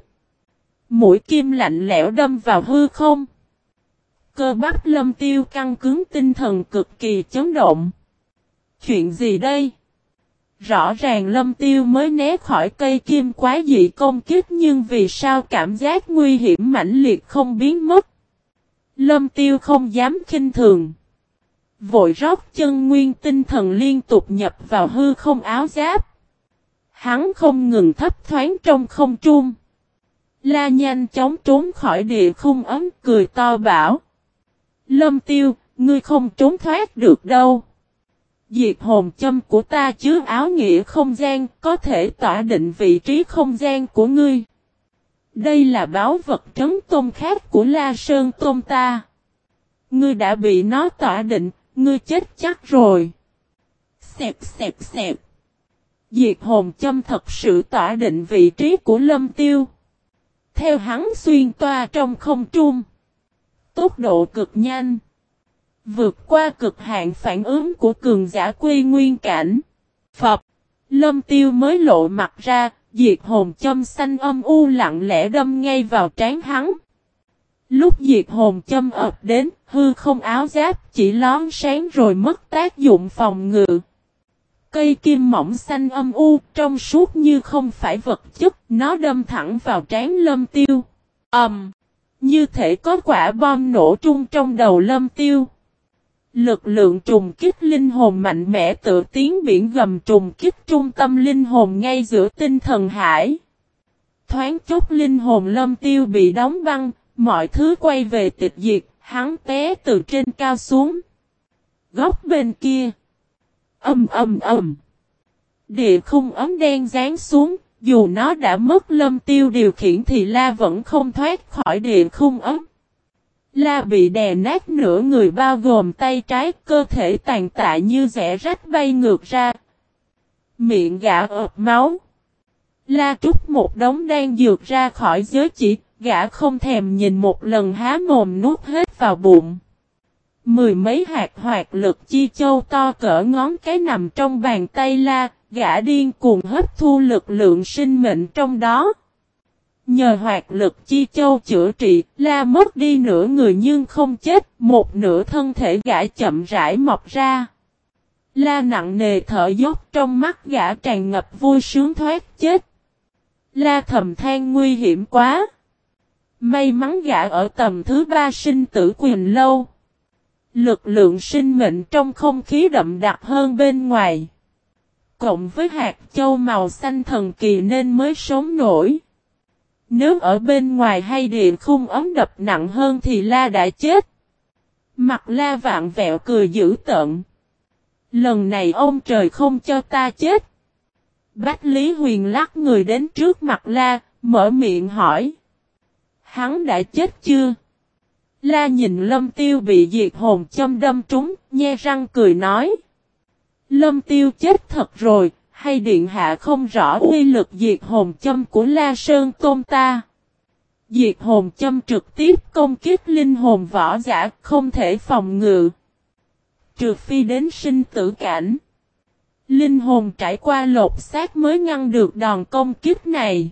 Mũi kim lạnh lẽo đâm vào hư không. Cơ bắp lâm tiêu căng cứng tinh thần cực kỳ chấn động. Chuyện gì đây? Rõ ràng lâm tiêu mới né khỏi cây kim quá dị công kích nhưng vì sao cảm giác nguy hiểm mãnh liệt không biến mất. Lâm tiêu không dám khinh thường. Vội rót chân nguyên tinh thần liên tục nhập vào hư không áo giáp. Hắn không ngừng thấp thoáng trong không trung. La nhanh chóng trốn khỏi địa khung ấm cười to bảo. Lâm tiêu, ngươi không trốn thoát được đâu. Diệt hồn châm của ta chứa áo nghĩa không gian, có thể tỏa định vị trí không gian của ngươi. Đây là báo vật trấn tôn khác của La Sơn Tôn ta. Ngươi đã bị nó tỏa định, ngươi chết chắc rồi. Xẹp xẹp xẹp. Diệt hồn châm thật sự tỏa định vị trí của lâm tiêu. Theo hắn xuyên toa trong không trung. Tốc độ cực nhanh. Vượt qua cực hạn phản ứng của cường giả quy nguyên cảnh. Phật. Lâm tiêu mới lộ mặt ra, diệt hồn châm xanh âm u lặng lẽ đâm ngay vào trán hắn. Lúc diệt hồn châm ập đến, hư không áo giáp chỉ lón sáng rồi mất tác dụng phòng ngự. Cây kim mỏng xanh âm u, trong suốt như không phải vật chất, nó đâm thẳng vào trán lâm tiêu. ầm Um, như thể có quả bom nổ trung trong đầu lâm tiêu. Lực lượng trùng kích linh hồn mạnh mẽ tự tiến biển gầm trùng kích trung tâm linh hồn ngay giữa tinh thần hải. Thoáng chốc linh hồn lâm tiêu bị đóng băng, mọi thứ quay về tịch diệt, hắn té từ trên cao xuống. Góc bên kia. Âm âm âm. Địa khung ấm đen rán xuống, dù nó đã mất lâm tiêu điều khiển thì la vẫn không thoát khỏi địa khung ấm. La bị đè nát nửa người bao gồm tay trái cơ thể tàn tạ như rẽ rách bay ngược ra. Miệng gã ợp máu. La trúc một đống đang dược ra khỏi giới chỉ, gã không thèm nhìn một lần há mồm nuốt hết vào bụng. Mười mấy hạt hoạt lực chi châu to cỡ ngón cái nằm trong bàn tay la, gã điên cuồng hấp thu lực lượng sinh mệnh trong đó. Nhờ hoạt lực chi châu chữa trị, la mất đi nửa người nhưng không chết, một nửa thân thể gã chậm rãi mọc ra. La nặng nề thở dốc trong mắt gã tràn ngập vui sướng thoát chết. La thầm than nguy hiểm quá. May mắn gã ở tầm thứ ba sinh tử quyền lâu. Lực lượng sinh mệnh trong không khí đậm đặc hơn bên ngoài. Cộng với hạt châu màu xanh thần kỳ nên mới sống nổi. Nếu ở bên ngoài hay điện khung ấm đập nặng hơn thì la đã chết. Mặt la vạn vẹo cười dữ tợn. Lần này ông trời không cho ta chết. Bách Lý Huyền lắc người đến trước mặt la, mở miệng hỏi. Hắn đã chết chưa? La nhìn lâm tiêu bị diệt hồn châm đâm trúng, nhe răng cười nói. Lâm tiêu chết thật rồi, hay điện hạ không rõ uy lực diệt hồn châm của La Sơn Tôn ta. Diệt hồn châm trực tiếp công kích linh hồn võ giả không thể phòng ngự. Trừ phi đến sinh tử cảnh. Linh hồn trải qua lột xác mới ngăn được đòn công kích này.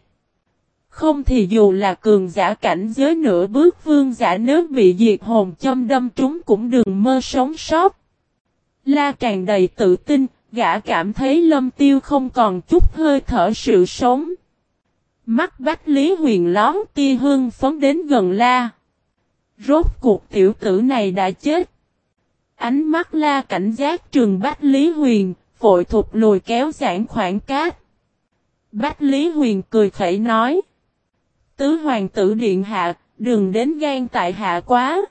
Không thì dù là cường giả cảnh giới nửa bước vương giả nếu bị diệt hồn châm đâm trúng cũng đừng mơ sống sót. La tràn đầy tự tin, gã cảm thấy lâm tiêu không còn chút hơi thở sự sống. Mắt Bách Lý Huyền lón tia hương phấn đến gần la. Rốt cuộc tiểu tử này đã chết. Ánh mắt la cảnh giác trường Bách Lý Huyền, vội thụt lùi kéo giãn khoảng cát. Bách Lý Huyền cười khẩy nói. Tứ hoàng tử điện hạ, đừng đến gan tại hạ quá.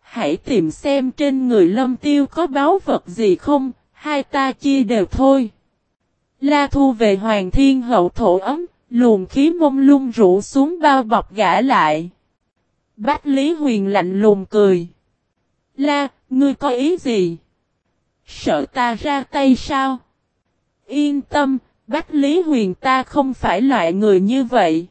Hãy tìm xem trên người lâm tiêu có báu vật gì không, hai ta chia đều thôi. La thu về hoàng thiên hậu thổ ấm, luồng khí mông lung rủ xuống bao bọc gã lại. Bách Lý Huyền lạnh lùng cười. La, ngươi có ý gì? Sợ ta ra tay sao? Yên tâm, Bách Lý Huyền ta không phải loại người như vậy.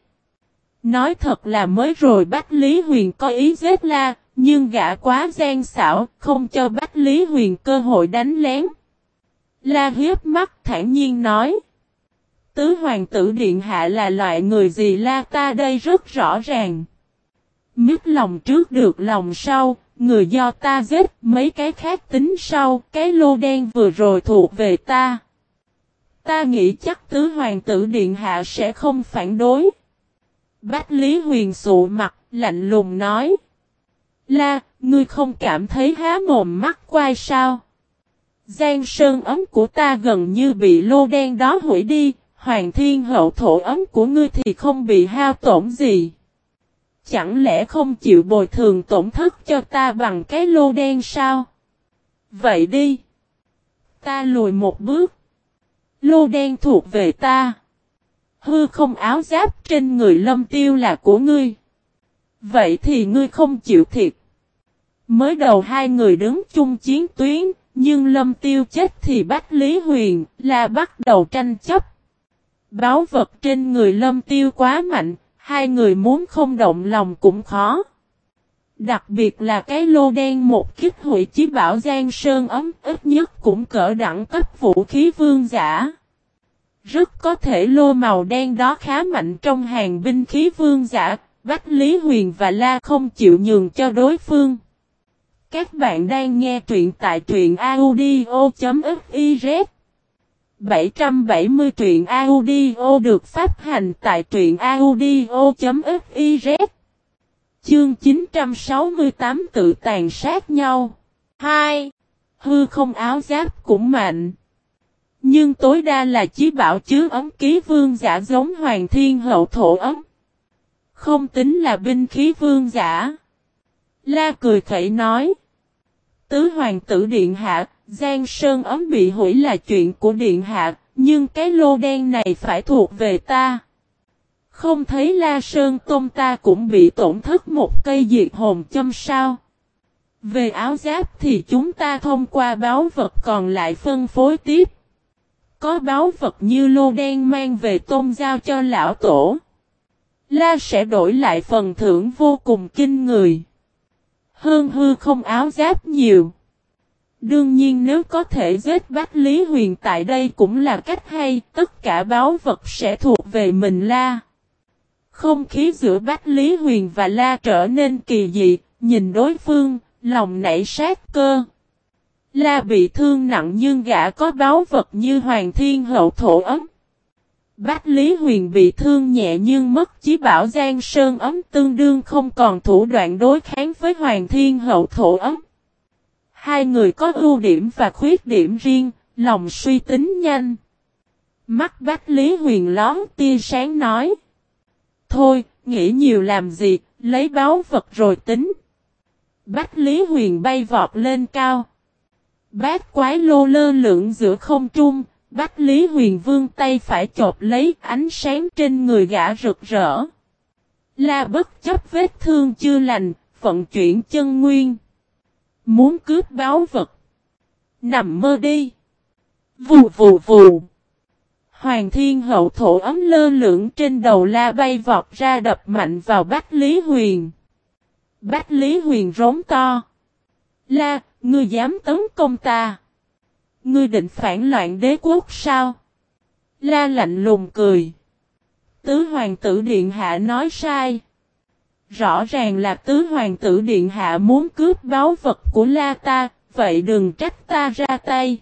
Nói thật là mới rồi Bách Lý Huyền có ý giết la, nhưng gã quá gian xảo, không cho Bách Lý Huyền cơ hội đánh lén. La hiếp mắt thản nhiên nói. Tứ hoàng tử điện hạ là loại người gì la ta đây rất rõ ràng. Mít lòng trước được lòng sau, người do ta giết, mấy cái khác tính sau, cái lô đen vừa rồi thuộc về ta. Ta nghĩ chắc tứ hoàng tử điện hạ sẽ không phản đối. Bách Lý Huyền sụ mặt, lạnh lùng nói. La, ngươi không cảm thấy há mồm mắt quay sao? Giang sơn ấm của ta gần như bị lô đen đó hủy đi, hoàng thiên hậu thổ ấm của ngươi thì không bị hao tổn gì. Chẳng lẽ không chịu bồi thường tổn thất cho ta bằng cái lô đen sao? Vậy đi. Ta lùi một bước. Lô đen thuộc về ta. Hư không áo giáp trên người lâm tiêu là của ngươi. Vậy thì ngươi không chịu thiệt. Mới đầu hai người đứng chung chiến tuyến, nhưng lâm tiêu chết thì bắt Lý Huyền là bắt đầu tranh chấp. Báo vật trên người lâm tiêu quá mạnh, hai người muốn không động lòng cũng khó. Đặc biệt là cái lô đen một kích hủy chí bảo Giang Sơn ấm ít nhất cũng cỡ đẳng cấp vũ khí vương giả. Rất có thể lô màu đen đó khá mạnh trong hàng binh khí vương giả, Bách Lý Huyền và La không chịu nhường cho đối phương. Các bạn đang nghe truyện tại truyện audio.fiz 770 truyện audio được phát hành tại truyện audio.fiz Chương 968 tự tàn sát nhau 2. Hư không áo giáp cũng mạnh Nhưng tối đa là chí bảo chứa ấm ký vương giả giống hoàng thiên hậu thổ ấm. Không tính là binh khí vương giả. La cười khẩy nói. Tứ hoàng tử điện hạ, Giang Sơn ấm bị hủy là chuyện của điện hạ, nhưng cái lô đen này phải thuộc về ta. Không thấy La Sơn Tôn ta cũng bị tổn thất một cây diệt hồn châm sao. Về áo giáp thì chúng ta thông qua báo vật còn lại phân phối tiếp. Có báo vật như lô đen mang về tôn giao cho lão tổ. La sẽ đổi lại phần thưởng vô cùng kinh người. Hơn hư không áo giáp nhiều. Đương nhiên nếu có thể giết Bách Lý Huyền tại đây cũng là cách hay, tất cả báo vật sẽ thuộc về mình La. Không khí giữa Bách Lý Huyền và La trở nên kỳ dị, nhìn đối phương, lòng nảy sát cơ. La bị thương nặng nhưng gã có báo vật như Hoàng Thiên Hậu Thổ Ấm. Bách Lý Huyền bị thương nhẹ nhưng mất chí bảo Giang Sơn Ấm tương đương không còn thủ đoạn đối kháng với Hoàng Thiên Hậu Thổ Ấm. Hai người có ưu điểm và khuyết điểm riêng, lòng suy tính nhanh. Mắt Bách Lý Huyền lón tia sáng nói. Thôi, nghĩ nhiều làm gì, lấy báo vật rồi tính. Bách Lý Huyền bay vọt lên cao. Bát quái lô lơ lửng giữa không trung, Bách Lý Huyền vương tay phải chộp lấy ánh sáng trên người gã rực rỡ. La bất chấp vết thương chưa lành, vận chuyển chân nguyên. Muốn cướp báo vật. Nằm mơ đi. Vù vù vù. Hoàng thiên hậu thổ ấm lơ lửng trên đầu la bay vọt ra đập mạnh vào Bách Lý Huyền. Bách Lý Huyền rống to. La, ngươi dám tấn công ta. Ngươi định phản loạn đế quốc sao? La lạnh lùng cười. Tứ hoàng tử điện hạ nói sai. Rõ ràng là tứ hoàng tử điện hạ muốn cướp báu vật của La ta, vậy đừng trách ta ra tay.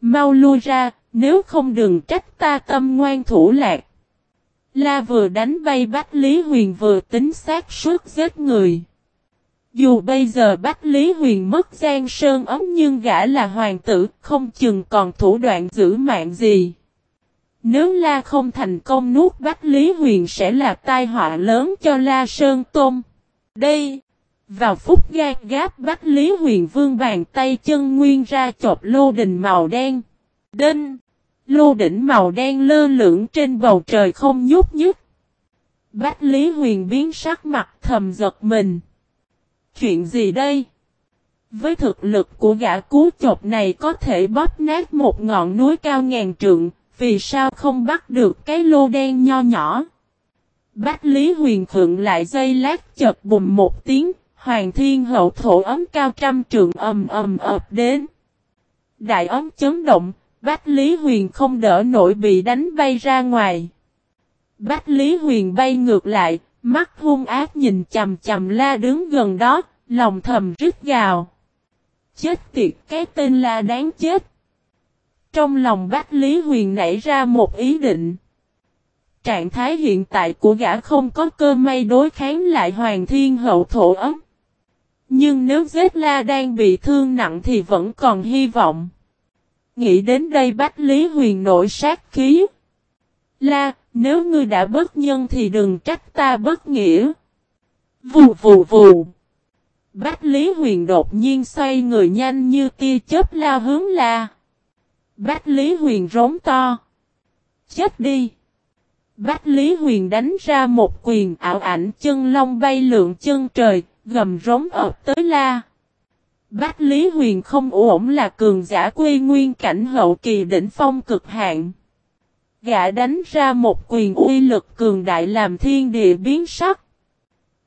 Mau lui ra, nếu không đừng trách ta tâm ngoan thủ lạc. La vừa đánh bay Bách Lý Huyền vừa tính xác suốt giết người. Dù bây giờ Bách Lý Huyền mất Giang Sơn ấm nhưng gã là hoàng tử, không chừng còn thủ đoạn giữ mạng gì. Nếu La không thành công nuốt Bách Lý Huyền sẽ là tai họa lớn cho La Sơn Tôn. Đây, vào phút gan gáp Bách Lý Huyền vương bàn tay chân nguyên ra chộp lô đình màu đen. Đinh, lô đỉnh màu đen lơ lửng trên bầu trời không nhúc nhích. Bách Lý Huyền biến sắc mặt thầm giật mình. Chuyện gì đây? Với thực lực của gã cú chột này có thể bóp nát một ngọn núi cao ngàn trượng, vì sao không bắt được cái lô đen nho nhỏ? Bách Lý Huyền Phượng lại dây lát chợt bùm một tiếng, Hoàng Thiên Hậu thổ ấm cao trăm trượng ầm ầm ập đến. Đại ấm chấn động, Bách Lý Huyền không đỡ nổi bị đánh bay ra ngoài. Bách Lý Huyền bay ngược lại, mắt hung ác nhìn chầm chầm la đứng gần đó, lòng thầm rít gào. Chết tiệt cái tên la đáng chết. Trong lòng Bách Lý Huyền nảy ra một ý định. Trạng thái hiện tại của gã không có cơ may đối kháng lại Hoàng Thiên Hậu Thổ ấm. Nhưng nếu giết La đang bị thương nặng thì vẫn còn hy vọng. Nghĩ đến đây Bách Lý Huyền nổi sát khí. La, nếu ngươi đã bất nhân thì đừng trách ta bất nghĩa. Vù vù vù. Bách Lý Huyền đột nhiên xoay người nhanh như tia chớp lao hướng La. Bách Lý Huyền rống to. Chết đi. Bách Lý Huyền đánh ra một quyền ảo ảnh chân long bay lượn chân trời, gầm rống ập tới La. Bách Lý Huyền không ổn là cường giả quê nguyên cảnh hậu kỳ đỉnh phong cực hạn. Gã đánh ra một quyền uy lực cường đại làm thiên địa biến sắc.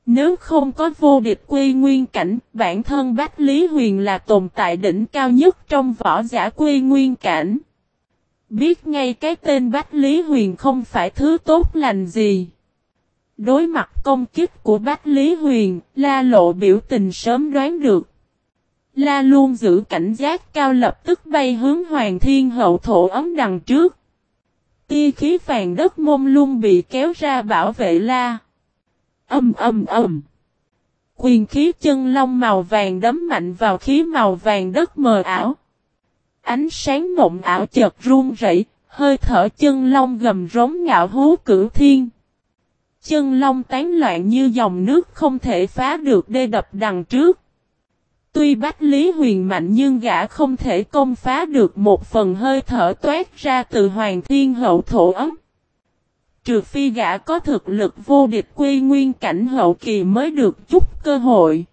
Nếu không có vô địch quy nguyên cảnh, bản thân Bách Lý Huyền là tồn tại đỉnh cao nhất trong võ giả quy nguyên cảnh. Biết ngay cái tên Bách Lý Huyền không phải thứ tốt lành gì. Đối mặt công kích của Bách Lý Huyền, La Lộ biểu tình sớm đoán được. La luôn giữ cảnh giác cao lập tức bay hướng Hoàng Thiên Hậu Thổ ấm đằng trước. Tia khí vàng đất mông luôn bị kéo ra bảo vệ La. Âm âm âm. Quyền khí chân long màu vàng đấm mạnh vào khí màu vàng đất mờ ảo. Ánh sáng mộng ảo chợt run rẩy, hơi thở chân long gầm rống ngạo hú cửu thiên. Chân long tán loạn như dòng nước không thể phá được đê đập đằng trước. Tuy Bách Lý Huyền mạnh nhưng gã không thể công phá được một phần hơi thở toát ra từ Hoàng Thiên Hậu Thổ ấm. Trừ phi gã có thực lực vô địch quy nguyên cảnh hậu kỳ mới được chút cơ hội.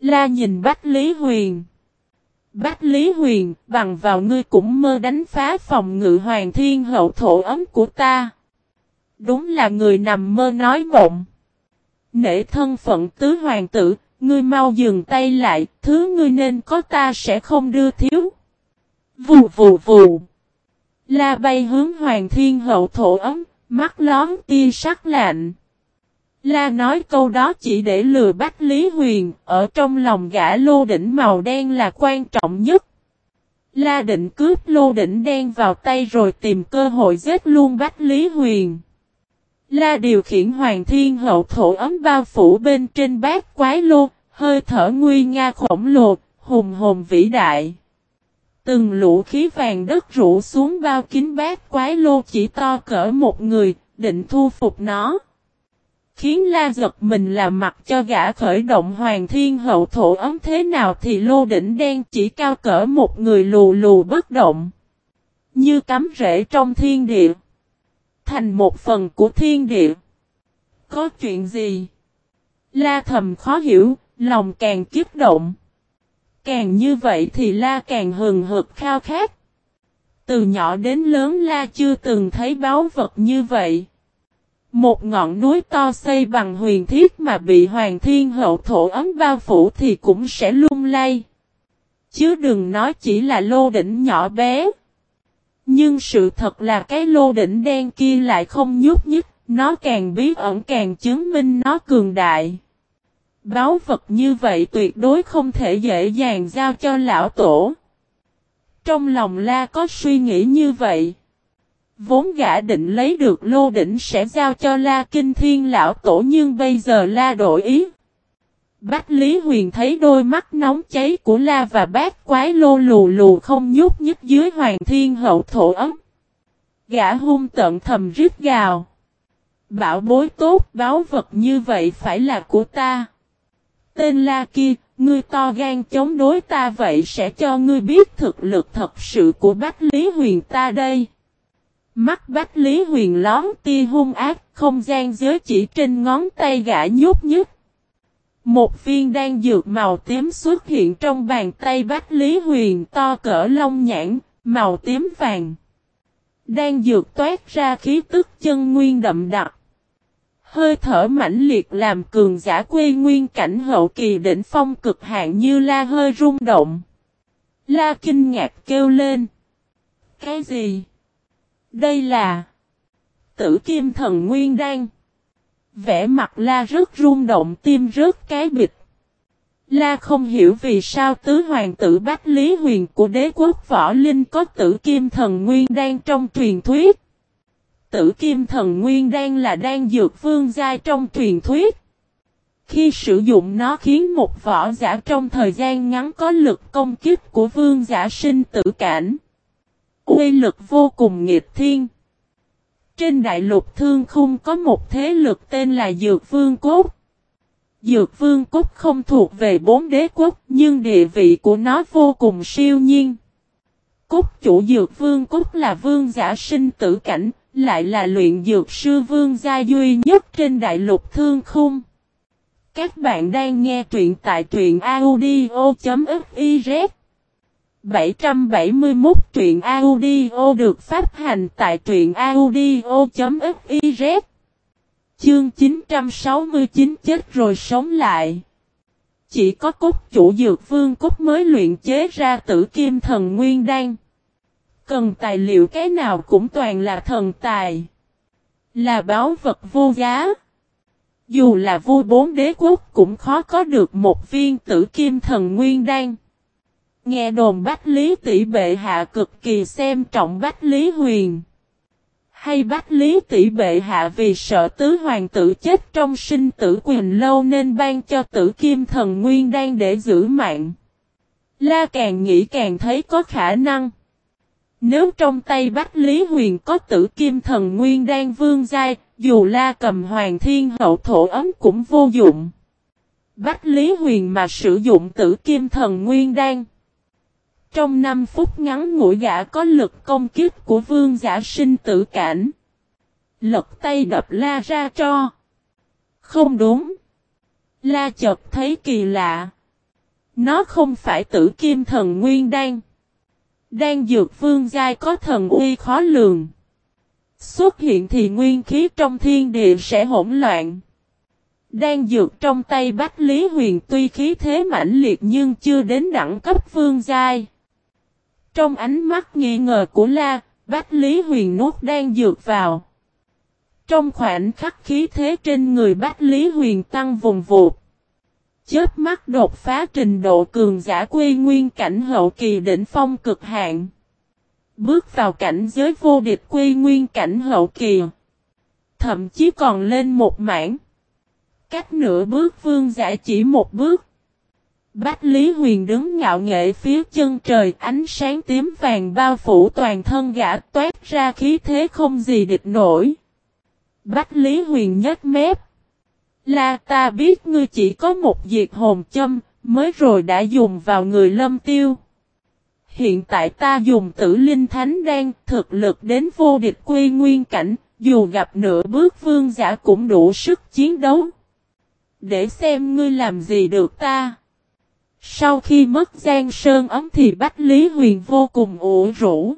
La nhìn Bách Lý Huyền. Bách Lý Huyền, bằng vào ngươi cũng mơ đánh phá phòng ngự Hoàng Thiên Hậu Thổ ấm của ta. Đúng là người nằm mơ nói mộng. Nể thân phận tứ hoàng tử, ngươi mau dừng tay lại, thứ ngươi nên có ta sẽ không đưa thiếu. Vù vù vù. La bay hướng hoàng thiên hậu thổ ấm, mắt lón tia sắc lạnh. La nói câu đó chỉ để lừa Bách Lý Huyền, ở trong lòng gã lô đỉnh màu đen là quan trọng nhất. La định cướp lô đỉnh đen vào tay rồi tìm cơ hội giết luôn Bách Lý Huyền. La điều khiển hoàng thiên hậu thổ ấm bao phủ bên trên bát quái lô, hơi thở nguy nga khổng lồ, hùng hồn vĩ đại. Từng lũ khí vàng đất rủ xuống bao kín bát quái lô chỉ to cỡ một người, định thu phục nó. Khiến la giật mình là mặt cho gã khởi động hoàng thiên hậu thổ ấm thế nào thì lô đỉnh đen chỉ cao cỡ một người lù lù bất động. Như cắm rễ trong thiên địa thành một phần của thiên địa. Có chuyện gì? La thầm khó hiểu, lòng càng kiếp động. Càng như vậy thì La càng hừng hực khao khát. Từ nhỏ đến lớn La chưa từng thấy báu vật như vậy. Một ngọn núi to xây bằng huyền thiết mà bị hoàng thiên hậu thổ ấm bao phủ thì cũng sẽ lung lay. Chứ đừng nói chỉ là lô đỉnh nhỏ bé. Nhưng sự thật là cái lô đỉnh đen kia lại không nhúc nhích, nó càng bí ẩn càng chứng minh nó cường đại. Báo vật như vậy tuyệt đối không thể dễ dàng giao cho lão tổ. Trong lòng la có suy nghĩ như vậy. Vốn gã định lấy được lô đỉnh sẽ giao cho la kinh thiên lão tổ nhưng bây giờ la đổi ý. Bách Lý Huyền thấy đôi mắt nóng cháy của La và bát quái lô lù lù không nhúc nhích dưới hoàng thiên hậu thổ ấm. Gã hung tận thầm rít gào. Bảo bối tốt báo vật như vậy phải là của ta. Tên La kia, ngươi to gan chống đối ta vậy sẽ cho ngươi biết thực lực thật sự của Bách Lý Huyền ta đây. Mắt Bách Lý Huyền lón tia hung ác, không gian giới chỉ trên ngón tay gã nhúc nhích. Một viên đan dược màu tím xuất hiện trong bàn tay Bách Lý Huyền to cỡ lông nhãn, màu tím vàng. Đan dược toát ra khí tức chân nguyên đậm đặc. Hơi thở mãnh liệt làm cường giả quê nguyên cảnh hậu kỳ đỉnh phong cực hạn như la hơi rung động. La kinh ngạc kêu lên. Cái gì? Đây là tử kim thần nguyên đan. Vẽ mặt la rất rung động, tim rớt cái bịch. La không hiểu vì sao tứ hoàng tử Bách Lý Huyền của đế quốc võ linh có tử kim thần nguyên đang trong truyền thuyết. Tử kim thần nguyên đang là đang dược vương giai trong truyền thuyết. Khi sử dụng nó khiến một võ giả trong thời gian ngắn có lực công kích của vương giả sinh tử cảnh. Uy lực vô cùng nghịch thiên. Trên đại lục thương khung có một thế lực tên là Dược Vương Cốt. Dược Vương Cốt không thuộc về bốn đế quốc nhưng địa vị của nó vô cùng siêu nhiên. Cốt chủ Dược Vương Cốt là vương giả sinh tử cảnh, lại là luyện dược sư vương gia duy nhất trên đại lục thương khung. Các bạn đang nghe truyện tại truyện audio.fif 771 truyện audio được phát hành tại truyện audio.fiz Chương 969 chết rồi sống lại. Chỉ có cốt chủ dược vương cốt mới luyện chế ra tử kim thần nguyên đan. Cần tài liệu cái nào cũng toàn là thần tài. Là báo vật vô giá. Dù là vua bốn đế quốc cũng khó có được một viên tử kim thần nguyên đan. Nghe đồn Bách Lý tỷ bệ hạ cực kỳ xem trọng Bách Lý huyền. Hay Bách Lý tỷ bệ hạ vì sợ tứ hoàng tử chết trong sinh tử quyền lâu nên ban cho tử kim thần nguyên đan để giữ mạng. La càng nghĩ càng thấy có khả năng. Nếu trong tay Bách Lý Huyền có tử kim thần nguyên đan vương giai, dù la cầm hoàng thiên hậu thổ ấm cũng vô dụng. Bách Lý Huyền mà sử dụng tử kim thần nguyên đan. Trong 5 phút ngắn ngủi gã có lực công kích của vương giả sinh tử cảnh. Lật tay đập la ra cho. Không đúng. La chợt thấy kỳ lạ. Nó không phải tử kim thần nguyên đan. Đan dược vương giai có thần uy khó lường. Xuất hiện thì nguyên khí trong thiên địa sẽ hỗn loạn. Đan dược trong tay Bách Lý Huyền tuy khí thế mãnh liệt nhưng chưa đến đẳng cấp vương giai. Trong ánh mắt nghi ngờ của La, Bách Lý Huyền nuốt đang dược vào. Trong khoảnh khắc khí thế trên người Bách Lý Huyền tăng vùng vụt. Chớp mắt đột phá trình độ cường giả Quy nguyên cảnh hậu kỳ đỉnh phong cực hạn. Bước vào cảnh giới vô địch Quy nguyên cảnh hậu kỳ. Thậm chí còn lên một mảng. Cách nửa bước vương giả chỉ một bước. Bách Lý Huyền đứng ngạo nghệ phía chân trời ánh sáng tím vàng bao phủ toàn thân gã toát ra khí thế không gì địch nổi. Bách Lý Huyền nhếch mép. Là ta biết ngươi chỉ có một diệt hồn châm, mới rồi đã dùng vào người lâm tiêu. Hiện tại ta dùng tử linh thánh đan, thực lực đến vô địch quy nguyên cảnh, dù gặp nửa bước vương giả cũng đủ sức chiến đấu. Để xem ngươi làm gì được ta. Sau khi mất Giang Sơn ấm thì Bách Lý Huyền vô cùng ủ rũ.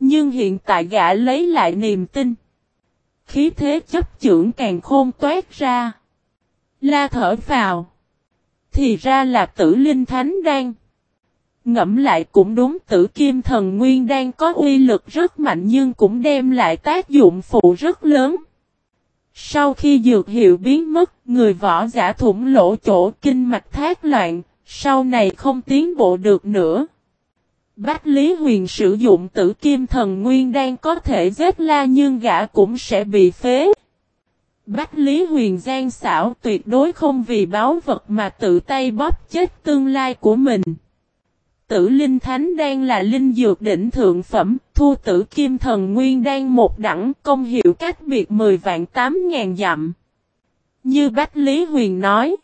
Nhưng hiện tại gã lấy lại niềm tin. Khí thế chấp trưởng càng khôn toát ra. La thở vào. Thì ra là tử linh thánh đang Ngẫm lại cũng đúng tử kim thần nguyên đang có uy lực rất mạnh nhưng cũng đem lại tác dụng phụ rất lớn. Sau khi dược hiệu biến mất, người võ giả thủng lỗ chỗ kinh mạch thác loạn, sau này không tiến bộ được nữa. Bách Lý Huyền sử dụng tử kim thần nguyên đang có thể giết la nhưng gã cũng sẽ bị phế. Bách Lý Huyền gian xảo tuyệt đối không vì báo vật mà tự tay bóp chết tương lai của mình. Tử Linh Thánh đang là linh dược đỉnh thượng phẩm, thu tử kim thần nguyên đang một đẳng công hiệu cách biệt 10 vạn 8 ngàn dặm. Như Bách Lý Huyền nói,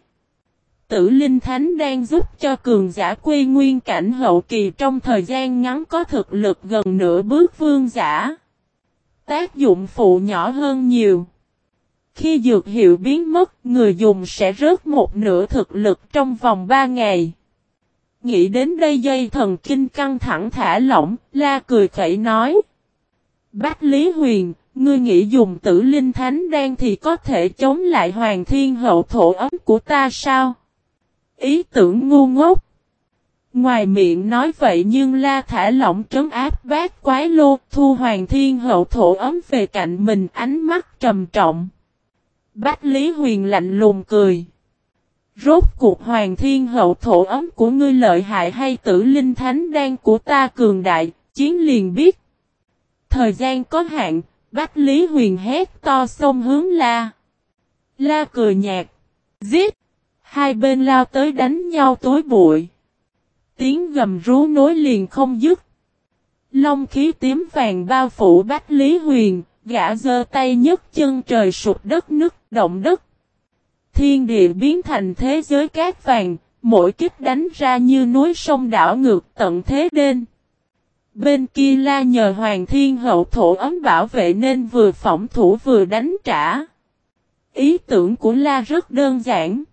tử Linh Thánh đang giúp cho cường giả quy nguyên cảnh hậu kỳ trong thời gian ngắn có thực lực gần nửa bước vương giả. Tác dụng phụ nhỏ hơn nhiều. Khi dược hiệu biến mất, người dùng sẽ rớt một nửa thực lực trong vòng 3 ngày. Nghĩ đến đây dây thần kinh căng thẳng thả lỏng, la cười khẩy nói. bác Lý Huyền, ngươi nghĩ dùng tử linh thánh đan thì có thể chống lại hoàng thiên hậu thổ ấm của ta sao? Ý tưởng ngu ngốc. Ngoài miệng nói vậy nhưng la thả lỏng trấn áp bát quái lô thu hoàng thiên hậu thổ ấm về cạnh mình ánh mắt trầm trọng. Bách Lý Huyền lạnh lùng cười. Rốt cuộc hoàng thiên hậu thổ ấm của ngươi lợi hại hay tử linh thánh đan của ta cường đại, chiến liền biết. Thời gian có hạn, Bách Lý Huyền hét to sông hướng la. La cười nhạt. Giết! Hai bên lao tới đánh nhau tối bụi. Tiếng gầm rú nối liền không dứt. Long khí tím vàng bao phủ Bách Lý Huyền, gã giơ tay nhấc chân trời sụp đất nứt, động đất. Thiên địa biến thành thế giới cát vàng, mỗi kích đánh ra như núi sông đảo ngược tận thế đên. Bên kia la nhờ Hoàng Thiên Hậu thổ ấm bảo vệ nên vừa phỏng thủ vừa đánh trả. Ý tưởng của la rất đơn giản.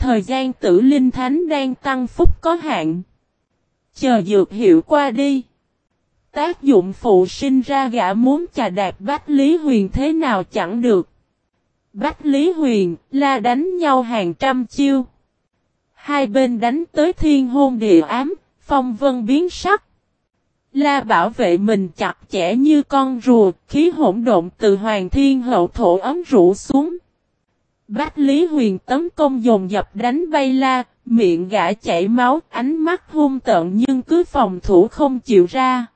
Thời gian tử linh thánh đang tăng phúc có hạn. Chờ dược hiệu qua đi. Tác dụng phụ sinh ra gã muốn chà đạp Bách Lý Huyền thế nào chẳng được. Bách Lý Huyền, la đánh nhau hàng trăm chiêu. Hai bên đánh tới thiên hôn địa ám, phong vân biến sắc. La bảo vệ mình chặt chẽ như con rùa, khí hỗn độn từ hoàng thiên hậu thổ ấm rũ xuống. Bách Lý Huyền tấn công dồn dập đánh bay la, miệng gã chảy máu, ánh mắt hung tợn nhưng cứ phòng thủ không chịu ra.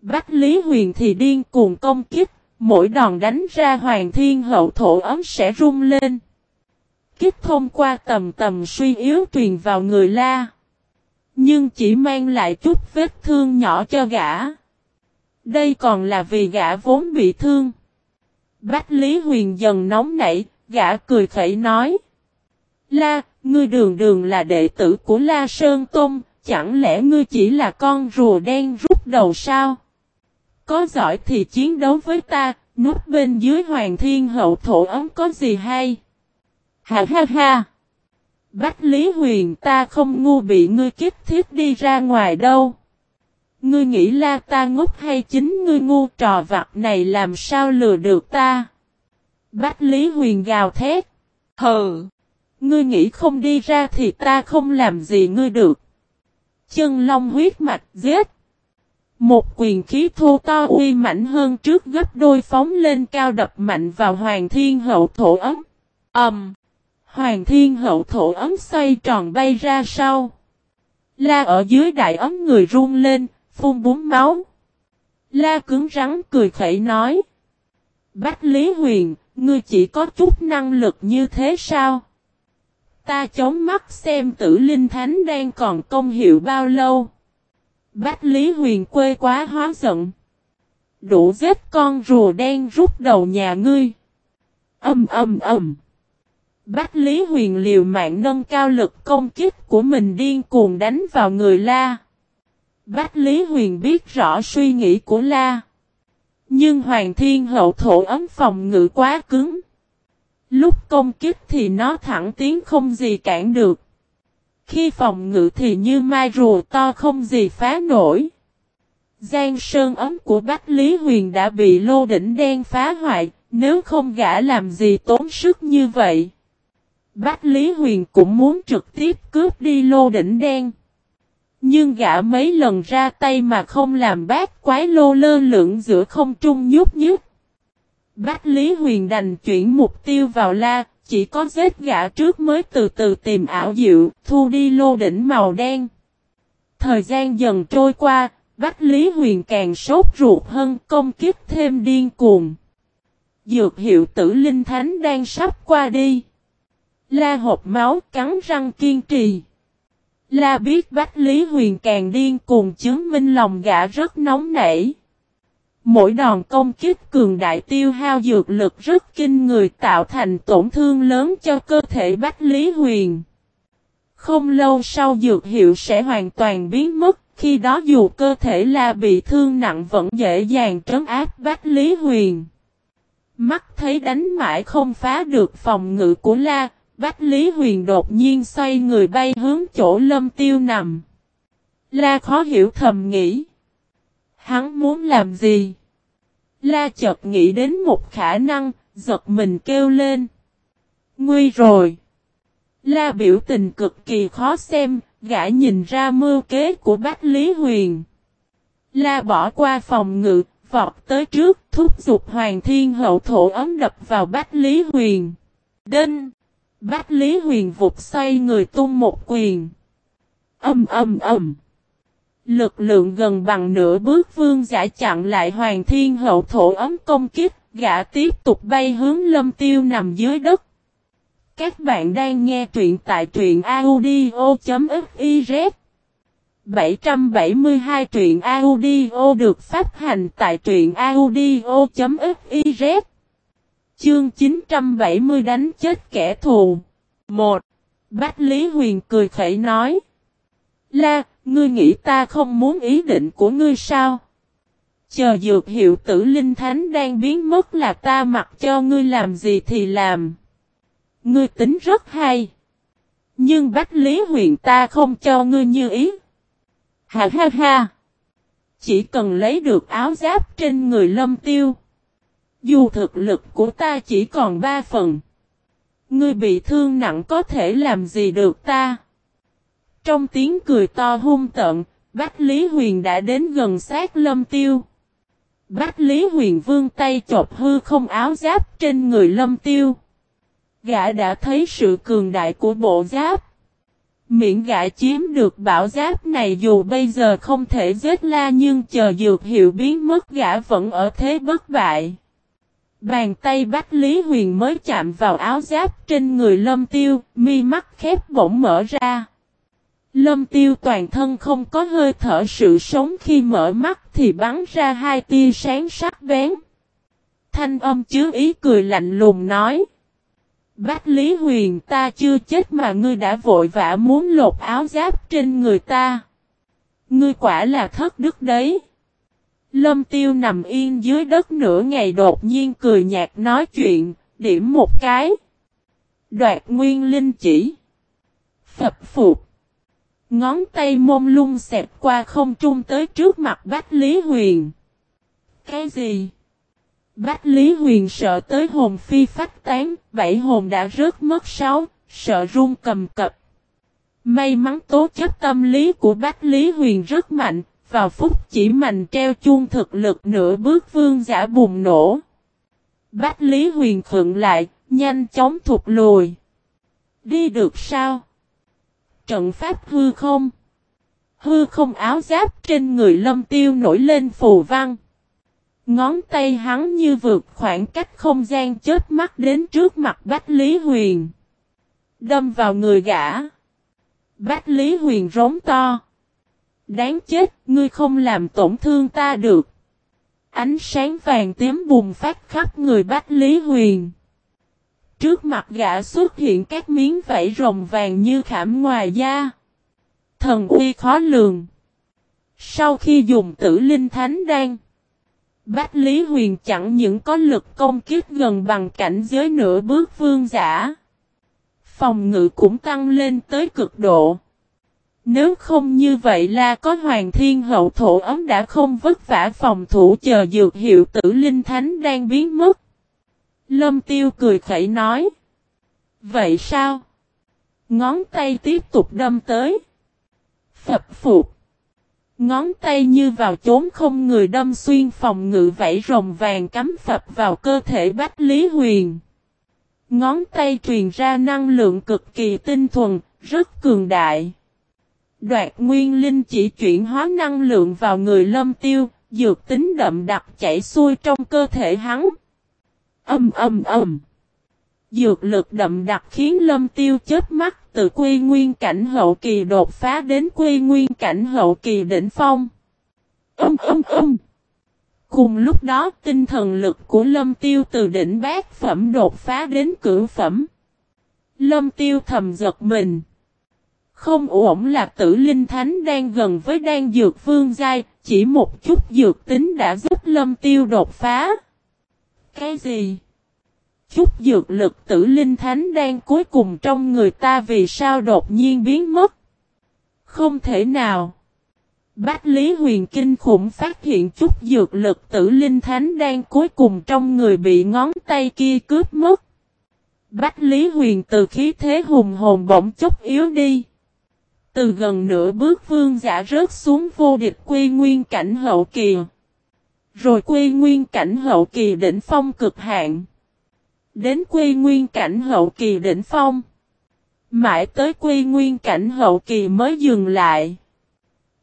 Bách Lý Huyền thì điên cuồng công kích, mỗi đòn đánh ra hoàng thiên hậu thổ ấm sẽ rung lên. Kích thông qua tầm tầm suy yếu truyền vào người la. Nhưng chỉ mang lại chút vết thương nhỏ cho gã. Đây còn là vì gã vốn bị thương. Bách Lý Huyền dần nóng nảy, gã cười khẩy nói. La, ngươi đường đường là đệ tử của La Sơn Tôn, chẳng lẽ ngươi chỉ là con rùa đen rút đầu sao? Có giỏi thì chiến đấu với ta, núp bên dưới hoàng thiên hậu thổ ấm có gì hay? Ha ha ha! Bách Lý Huyền ta không ngu bị ngươi kiếp thiết đi ra ngoài đâu. Ngươi nghĩ la ta ngốc hay chính ngươi ngu trò vặt này làm sao lừa được ta? Bách Lý Huyền gào thét. Hừ! Ngươi nghĩ không đi ra thì ta không làm gì ngươi được. Chân long huyết mạch giết. Một quyền khí thô to uy mạnh hơn trước gấp đôi phóng lên cao đập mạnh vào hoàng thiên hậu thổ ấm. Ẩm! Um, hoàng thiên hậu thổ ấm xoay tròn bay ra sau. La ở dưới đại ấm người run lên, phun bún máu. La cứng rắn cười khẩy nói. Bách Lý Huyền, ngươi chỉ có chút năng lực như thế sao? Ta chống mắt xem tử linh thánh đang còn công hiệu bao lâu. Bách Lý Huyền quê quá hóa giận. Đủ giết con rùa đen rút đầu nhà ngươi. Âm âm âm. Bách Lý Huyền liều mạng nâng cao lực công kích của mình điên cuồng đánh vào người La. Bách Lý Huyền biết rõ suy nghĩ của La. Nhưng Hoàng Thiên Hậu thổ ấm phòng ngự quá cứng. Lúc công kích thì nó thẳng tiến không gì cản được. Khi phòng ngự thì như mai rùa to không gì phá nổi. Giang sơn ấm của Bách Lý Huyền đã bị lô đỉnh đen phá hoại, nếu không gã làm gì tốn sức như vậy. Bách Lý Huyền cũng muốn trực tiếp cướp đi lô đỉnh đen. Nhưng gã mấy lần ra tay mà không làm bát quái lô lơ lửng giữa không trung nhút nhút. Bác Lý Huyền đành chuyển mục tiêu vào la, chỉ có giết gã trước mới từ từ tìm ảo diệu, thu đi lô đỉnh màu đen. Thời gian dần trôi qua, Bách Lý Huyền càng sốt ruột hơn công kiếp thêm điên cuồng. Dược hiệu tử linh thánh đang sắp qua đi. La hộp máu cắn răng kiên trì. La biết Bách Lý Huyền càng điên cuồng chứng minh lòng gã rất nóng nảy. Mỗi đòn công kích cường đại tiêu hao dược lực rất kinh người tạo thành tổn thương lớn cho cơ thể Bách Lý Huyền. Không lâu sau dược hiệu sẽ hoàn toàn biến mất, khi đó dù cơ thể La bị thương nặng vẫn dễ dàng trấn áp Bách Lý Huyền. Mắt thấy đánh mãi không phá được phòng ngự của La, Bách Lý Huyền đột nhiên xoay người bay hướng chỗ lâm tiêu nằm. La khó hiểu thầm nghĩ. Hắn muốn làm gì? La chợt nghĩ đến một khả năng, giật mình kêu lên. Nguy rồi. La biểu tình cực kỳ khó xem, gã nhìn ra mưu kế của Bách Lý Huyền. La bỏ qua phòng ngự, vọt tới trước, thúc giục Hoàng Thiên Hậu thổ ấm đập vào Bách Lý Huyền. Đinh! Bách Lý Huyền vụt xoay người tung một quyền. Âm âm âm. Lực lượng gần bằng nửa bước vương giả chặn lại Hoàng Thiên Hậu thổ ấm công kích, gã tiếp tục bay hướng lâm tiêu nằm dưới đất. Các bạn đang nghe truyện tại truyện audio.fiz 772 truyện audio được phát hành tại truyện audio.fiz Chương 970 đánh chết kẻ thù. 1. Bách Lý Huyền cười khẩy nói. La, ngươi nghĩ ta không muốn ý định của ngươi sao? Chờ dược hiệu tử linh thánh đang biến mất là ta mặc cho ngươi làm gì thì làm. Ngươi tính rất hay. Nhưng Bách Lý Huyền ta không cho ngươi như ý. Ha ha ha. Chỉ cần lấy được áo giáp trên người lâm tiêu. Dù thực lực của ta chỉ còn ba phần. Ngươi bị thương nặng có thể làm gì được ta? Trong tiếng cười to hung tận, Bách Lý Huyền đã đến gần sát lâm tiêu. Bách Lý Huyền vương tay chộp hư không áo giáp trên người lâm tiêu. Gã đã thấy sự cường đại của bộ giáp. Miễn gã chiếm được bảo giáp này dù bây giờ không thể giết la nhưng chờ dược hiệu biến mất gã vẫn ở thế bất bại. Bàn tay Bách Lý Huyền mới chạm vào áo giáp trên người lâm tiêu, mi mắt khép bỗng mở ra. Lâm tiêu toàn thân không có hơi thở sự sống khi mở mắt thì bắn ra hai tia sáng sắc bén. Thanh âm chứa ý cười lạnh lùng nói. Bách Lý Huyền ta chưa chết mà ngươi đã vội vã muốn lột áo giáp trên người ta. Ngươi quả là thất đức đấy. Lâm tiêu nằm yên dưới đất nửa ngày đột nhiên cười nhạt nói chuyện, điểm một cái. Đoạt nguyên linh chỉ. Phập phục. Ngón tay mông lung xẹp qua không trung tới trước mặt Bách Lý Huyền. Cái gì? Bách Lý Huyền sợ tới hồn phi phách tán, bảy hồn đã rớt mất sáu, sợ run cầm cập. May mắn tố chất tâm lý của Bách Lý Huyền rất mạnh, vào phút chỉ mạnh treo chuông thực lực nửa bước vương giả bùng nổ. Bách Lý Huyền khựng lại, nhanh chóng thụt lùi. Đi được sao? Trận pháp hư không? Hư không áo giáp trên người lâm tiêu nổi lên phù văn. Ngón tay hắn như vượt khoảng cách không gian chết mắt đến trước mặt Bách Lý Huyền. Đâm vào người gã. Bách Lý Huyền rống to. Đáng chết, ngươi không làm tổn thương ta được. Ánh sáng vàng tím bùng phát khắp người Bách Lý Huyền. Trước mặt gã xuất hiện các miếng vảy rồng vàng như khảm ngoài da. Thần uy khó lường. Sau khi dùng tử linh thánh đan, Bách Lý Huyền chẳng những có lực công kiếp gần bằng cảnh giới nửa bước vương giả. Phòng ngự cũng tăng lên tới cực độ. Nếu không như vậy là có hoàng thiên hậu thổ ấm đã không vất vả phòng thủ chờ dược hiệu tử linh thánh đang biến mất. Lâm tiêu cười khẩy nói. Vậy sao? Ngón tay tiếp tục đâm tới. Phập phục. Ngón tay như vào chốn không người đâm xuyên phòng ngự vảy rồng vàng cắm phập vào cơ thể Bách Lý Huyền. Ngón tay truyền ra năng lượng cực kỳ tinh thuần, rất cường đại. Đoạt nguyên linh chỉ chuyển hóa năng lượng vào người lâm tiêu, dược tính đậm đặc chảy xuôi trong cơ thể hắn. Âm âm âm. Dược lực đậm đặc khiến lâm tiêu chết mắt từ quy nguyên cảnh hậu kỳ đột phá đến quy nguyên cảnh hậu kỳ đỉnh phong. Âm âm âm. Cùng lúc đó tinh thần lực của lâm tiêu từ đỉnh bát phẩm đột phá đến cửu phẩm. Lâm tiêu thầm giật mình. Không ổn là tử linh thánh đang gần với đan dược vương giai, chỉ một chút dược tính đã giúp lâm tiêu đột phá. Cái gì? Chút dược lực tử linh thánh đang cuối cùng trong người ta vì sao đột nhiên biến mất? Không thể nào. Bác Lý Huyền kinh khủng phát hiện chút dược lực tử linh thánh đang cuối cùng trong người bị ngón tay kia cướp mất. Bách Lý Huyền từ khí thế hùng hồn bỗng chốc yếu đi. Từ gần nửa bước vương giả rớt xuống vô địch quy nguyên cảnh hậu kỳ. Rồi quy nguyên cảnh hậu kỳ đỉnh phong cực hạn. Đến quy nguyên cảnh hậu kỳ đỉnh phong. Mãi tới quy nguyên cảnh hậu kỳ mới dừng lại.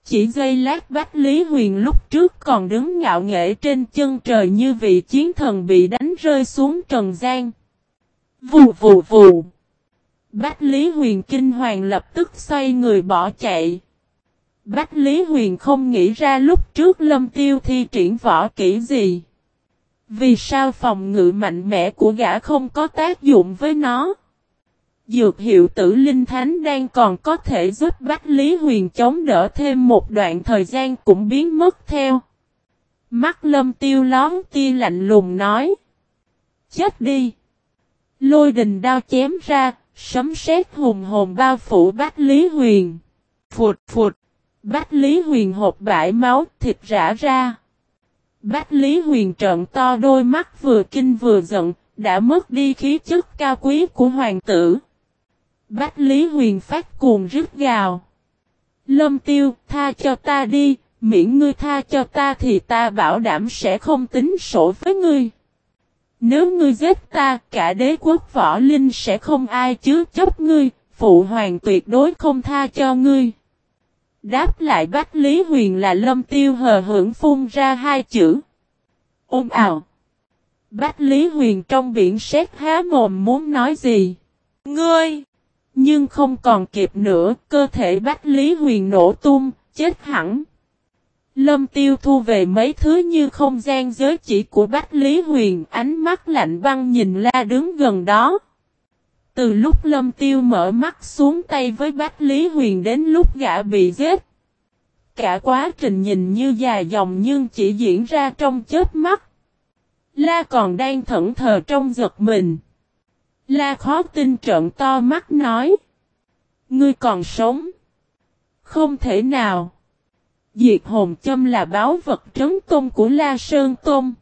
Chỉ giây lát Bách Lý Huyền lúc trước còn đứng ngạo nghệ trên chân trời như vị chiến thần bị đánh rơi xuống trần gian. Vù vù vù. Bách Lý Huyền kinh hoàng lập tức xoay người bỏ chạy. Bách Lý Huyền không nghĩ ra lúc trước lâm tiêu thi triển võ kỹ gì. Vì sao phòng ngự mạnh mẽ của gã không có tác dụng với nó? Dược hiệu tử linh thánh đang còn có thể giúp Bách Lý Huyền chống đỡ thêm một đoạn thời gian cũng biến mất theo. Mắt lâm tiêu lón tia lạnh lùng nói. Chết đi! Lôi đình đao chém ra, Sấm sét hùng hồn bao phủ Bách Lý Huyền. Phụt phụt. Bách Lý Huyền hộp bãi máu thịt rã ra. Bách Lý Huyền trợn to đôi mắt vừa kinh vừa giận, đã mất đi khí chất cao quý của hoàng tử. Bách Lý Huyền phát cuồng rứt gào. Lâm tiêu, tha cho ta đi, miễn ngươi tha cho ta thì ta bảo đảm sẽ không tính sổ với ngươi. Nếu ngươi giết ta, cả đế quốc võ linh sẽ không ai chứ chấp ngươi, phụ hoàng tuyệt đối không tha cho ngươi. Đáp lại Bách Lý Huyền là lâm tiêu hờ hưởng phun ra hai chữ. Ôm ào. Bách Lý Huyền trong biển sét há mồm muốn nói gì. Ngươi! Nhưng không còn kịp nữa, cơ thể Bách Lý Huyền nổ tung, chết hẳn. Lâm Tiêu thu về mấy thứ như không gian giới chỉ của Bách Lý Huyền, ánh mắt lạnh băng nhìn la đứng gần đó. Từ lúc Lâm Tiêu mở mắt xuống tay với Bách Lý Huyền đến lúc gã bị giết. Cả quá trình nhìn như dài dòng nhưng chỉ diễn ra trong chết mắt. La còn đang thẫn thờ trong giật mình. La khó tin trợn to mắt nói. Ngươi còn sống. Không thể nào. Diệt hồn châm là báo vật trấn tôn của La Sơn Tôn.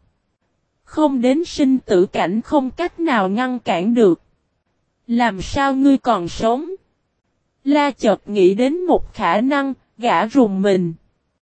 Không đến sinh tử cảnh không cách nào ngăn cản được. Làm sao ngươi còn sống? La chợt nghĩ đến một khả năng, gã rùng mình.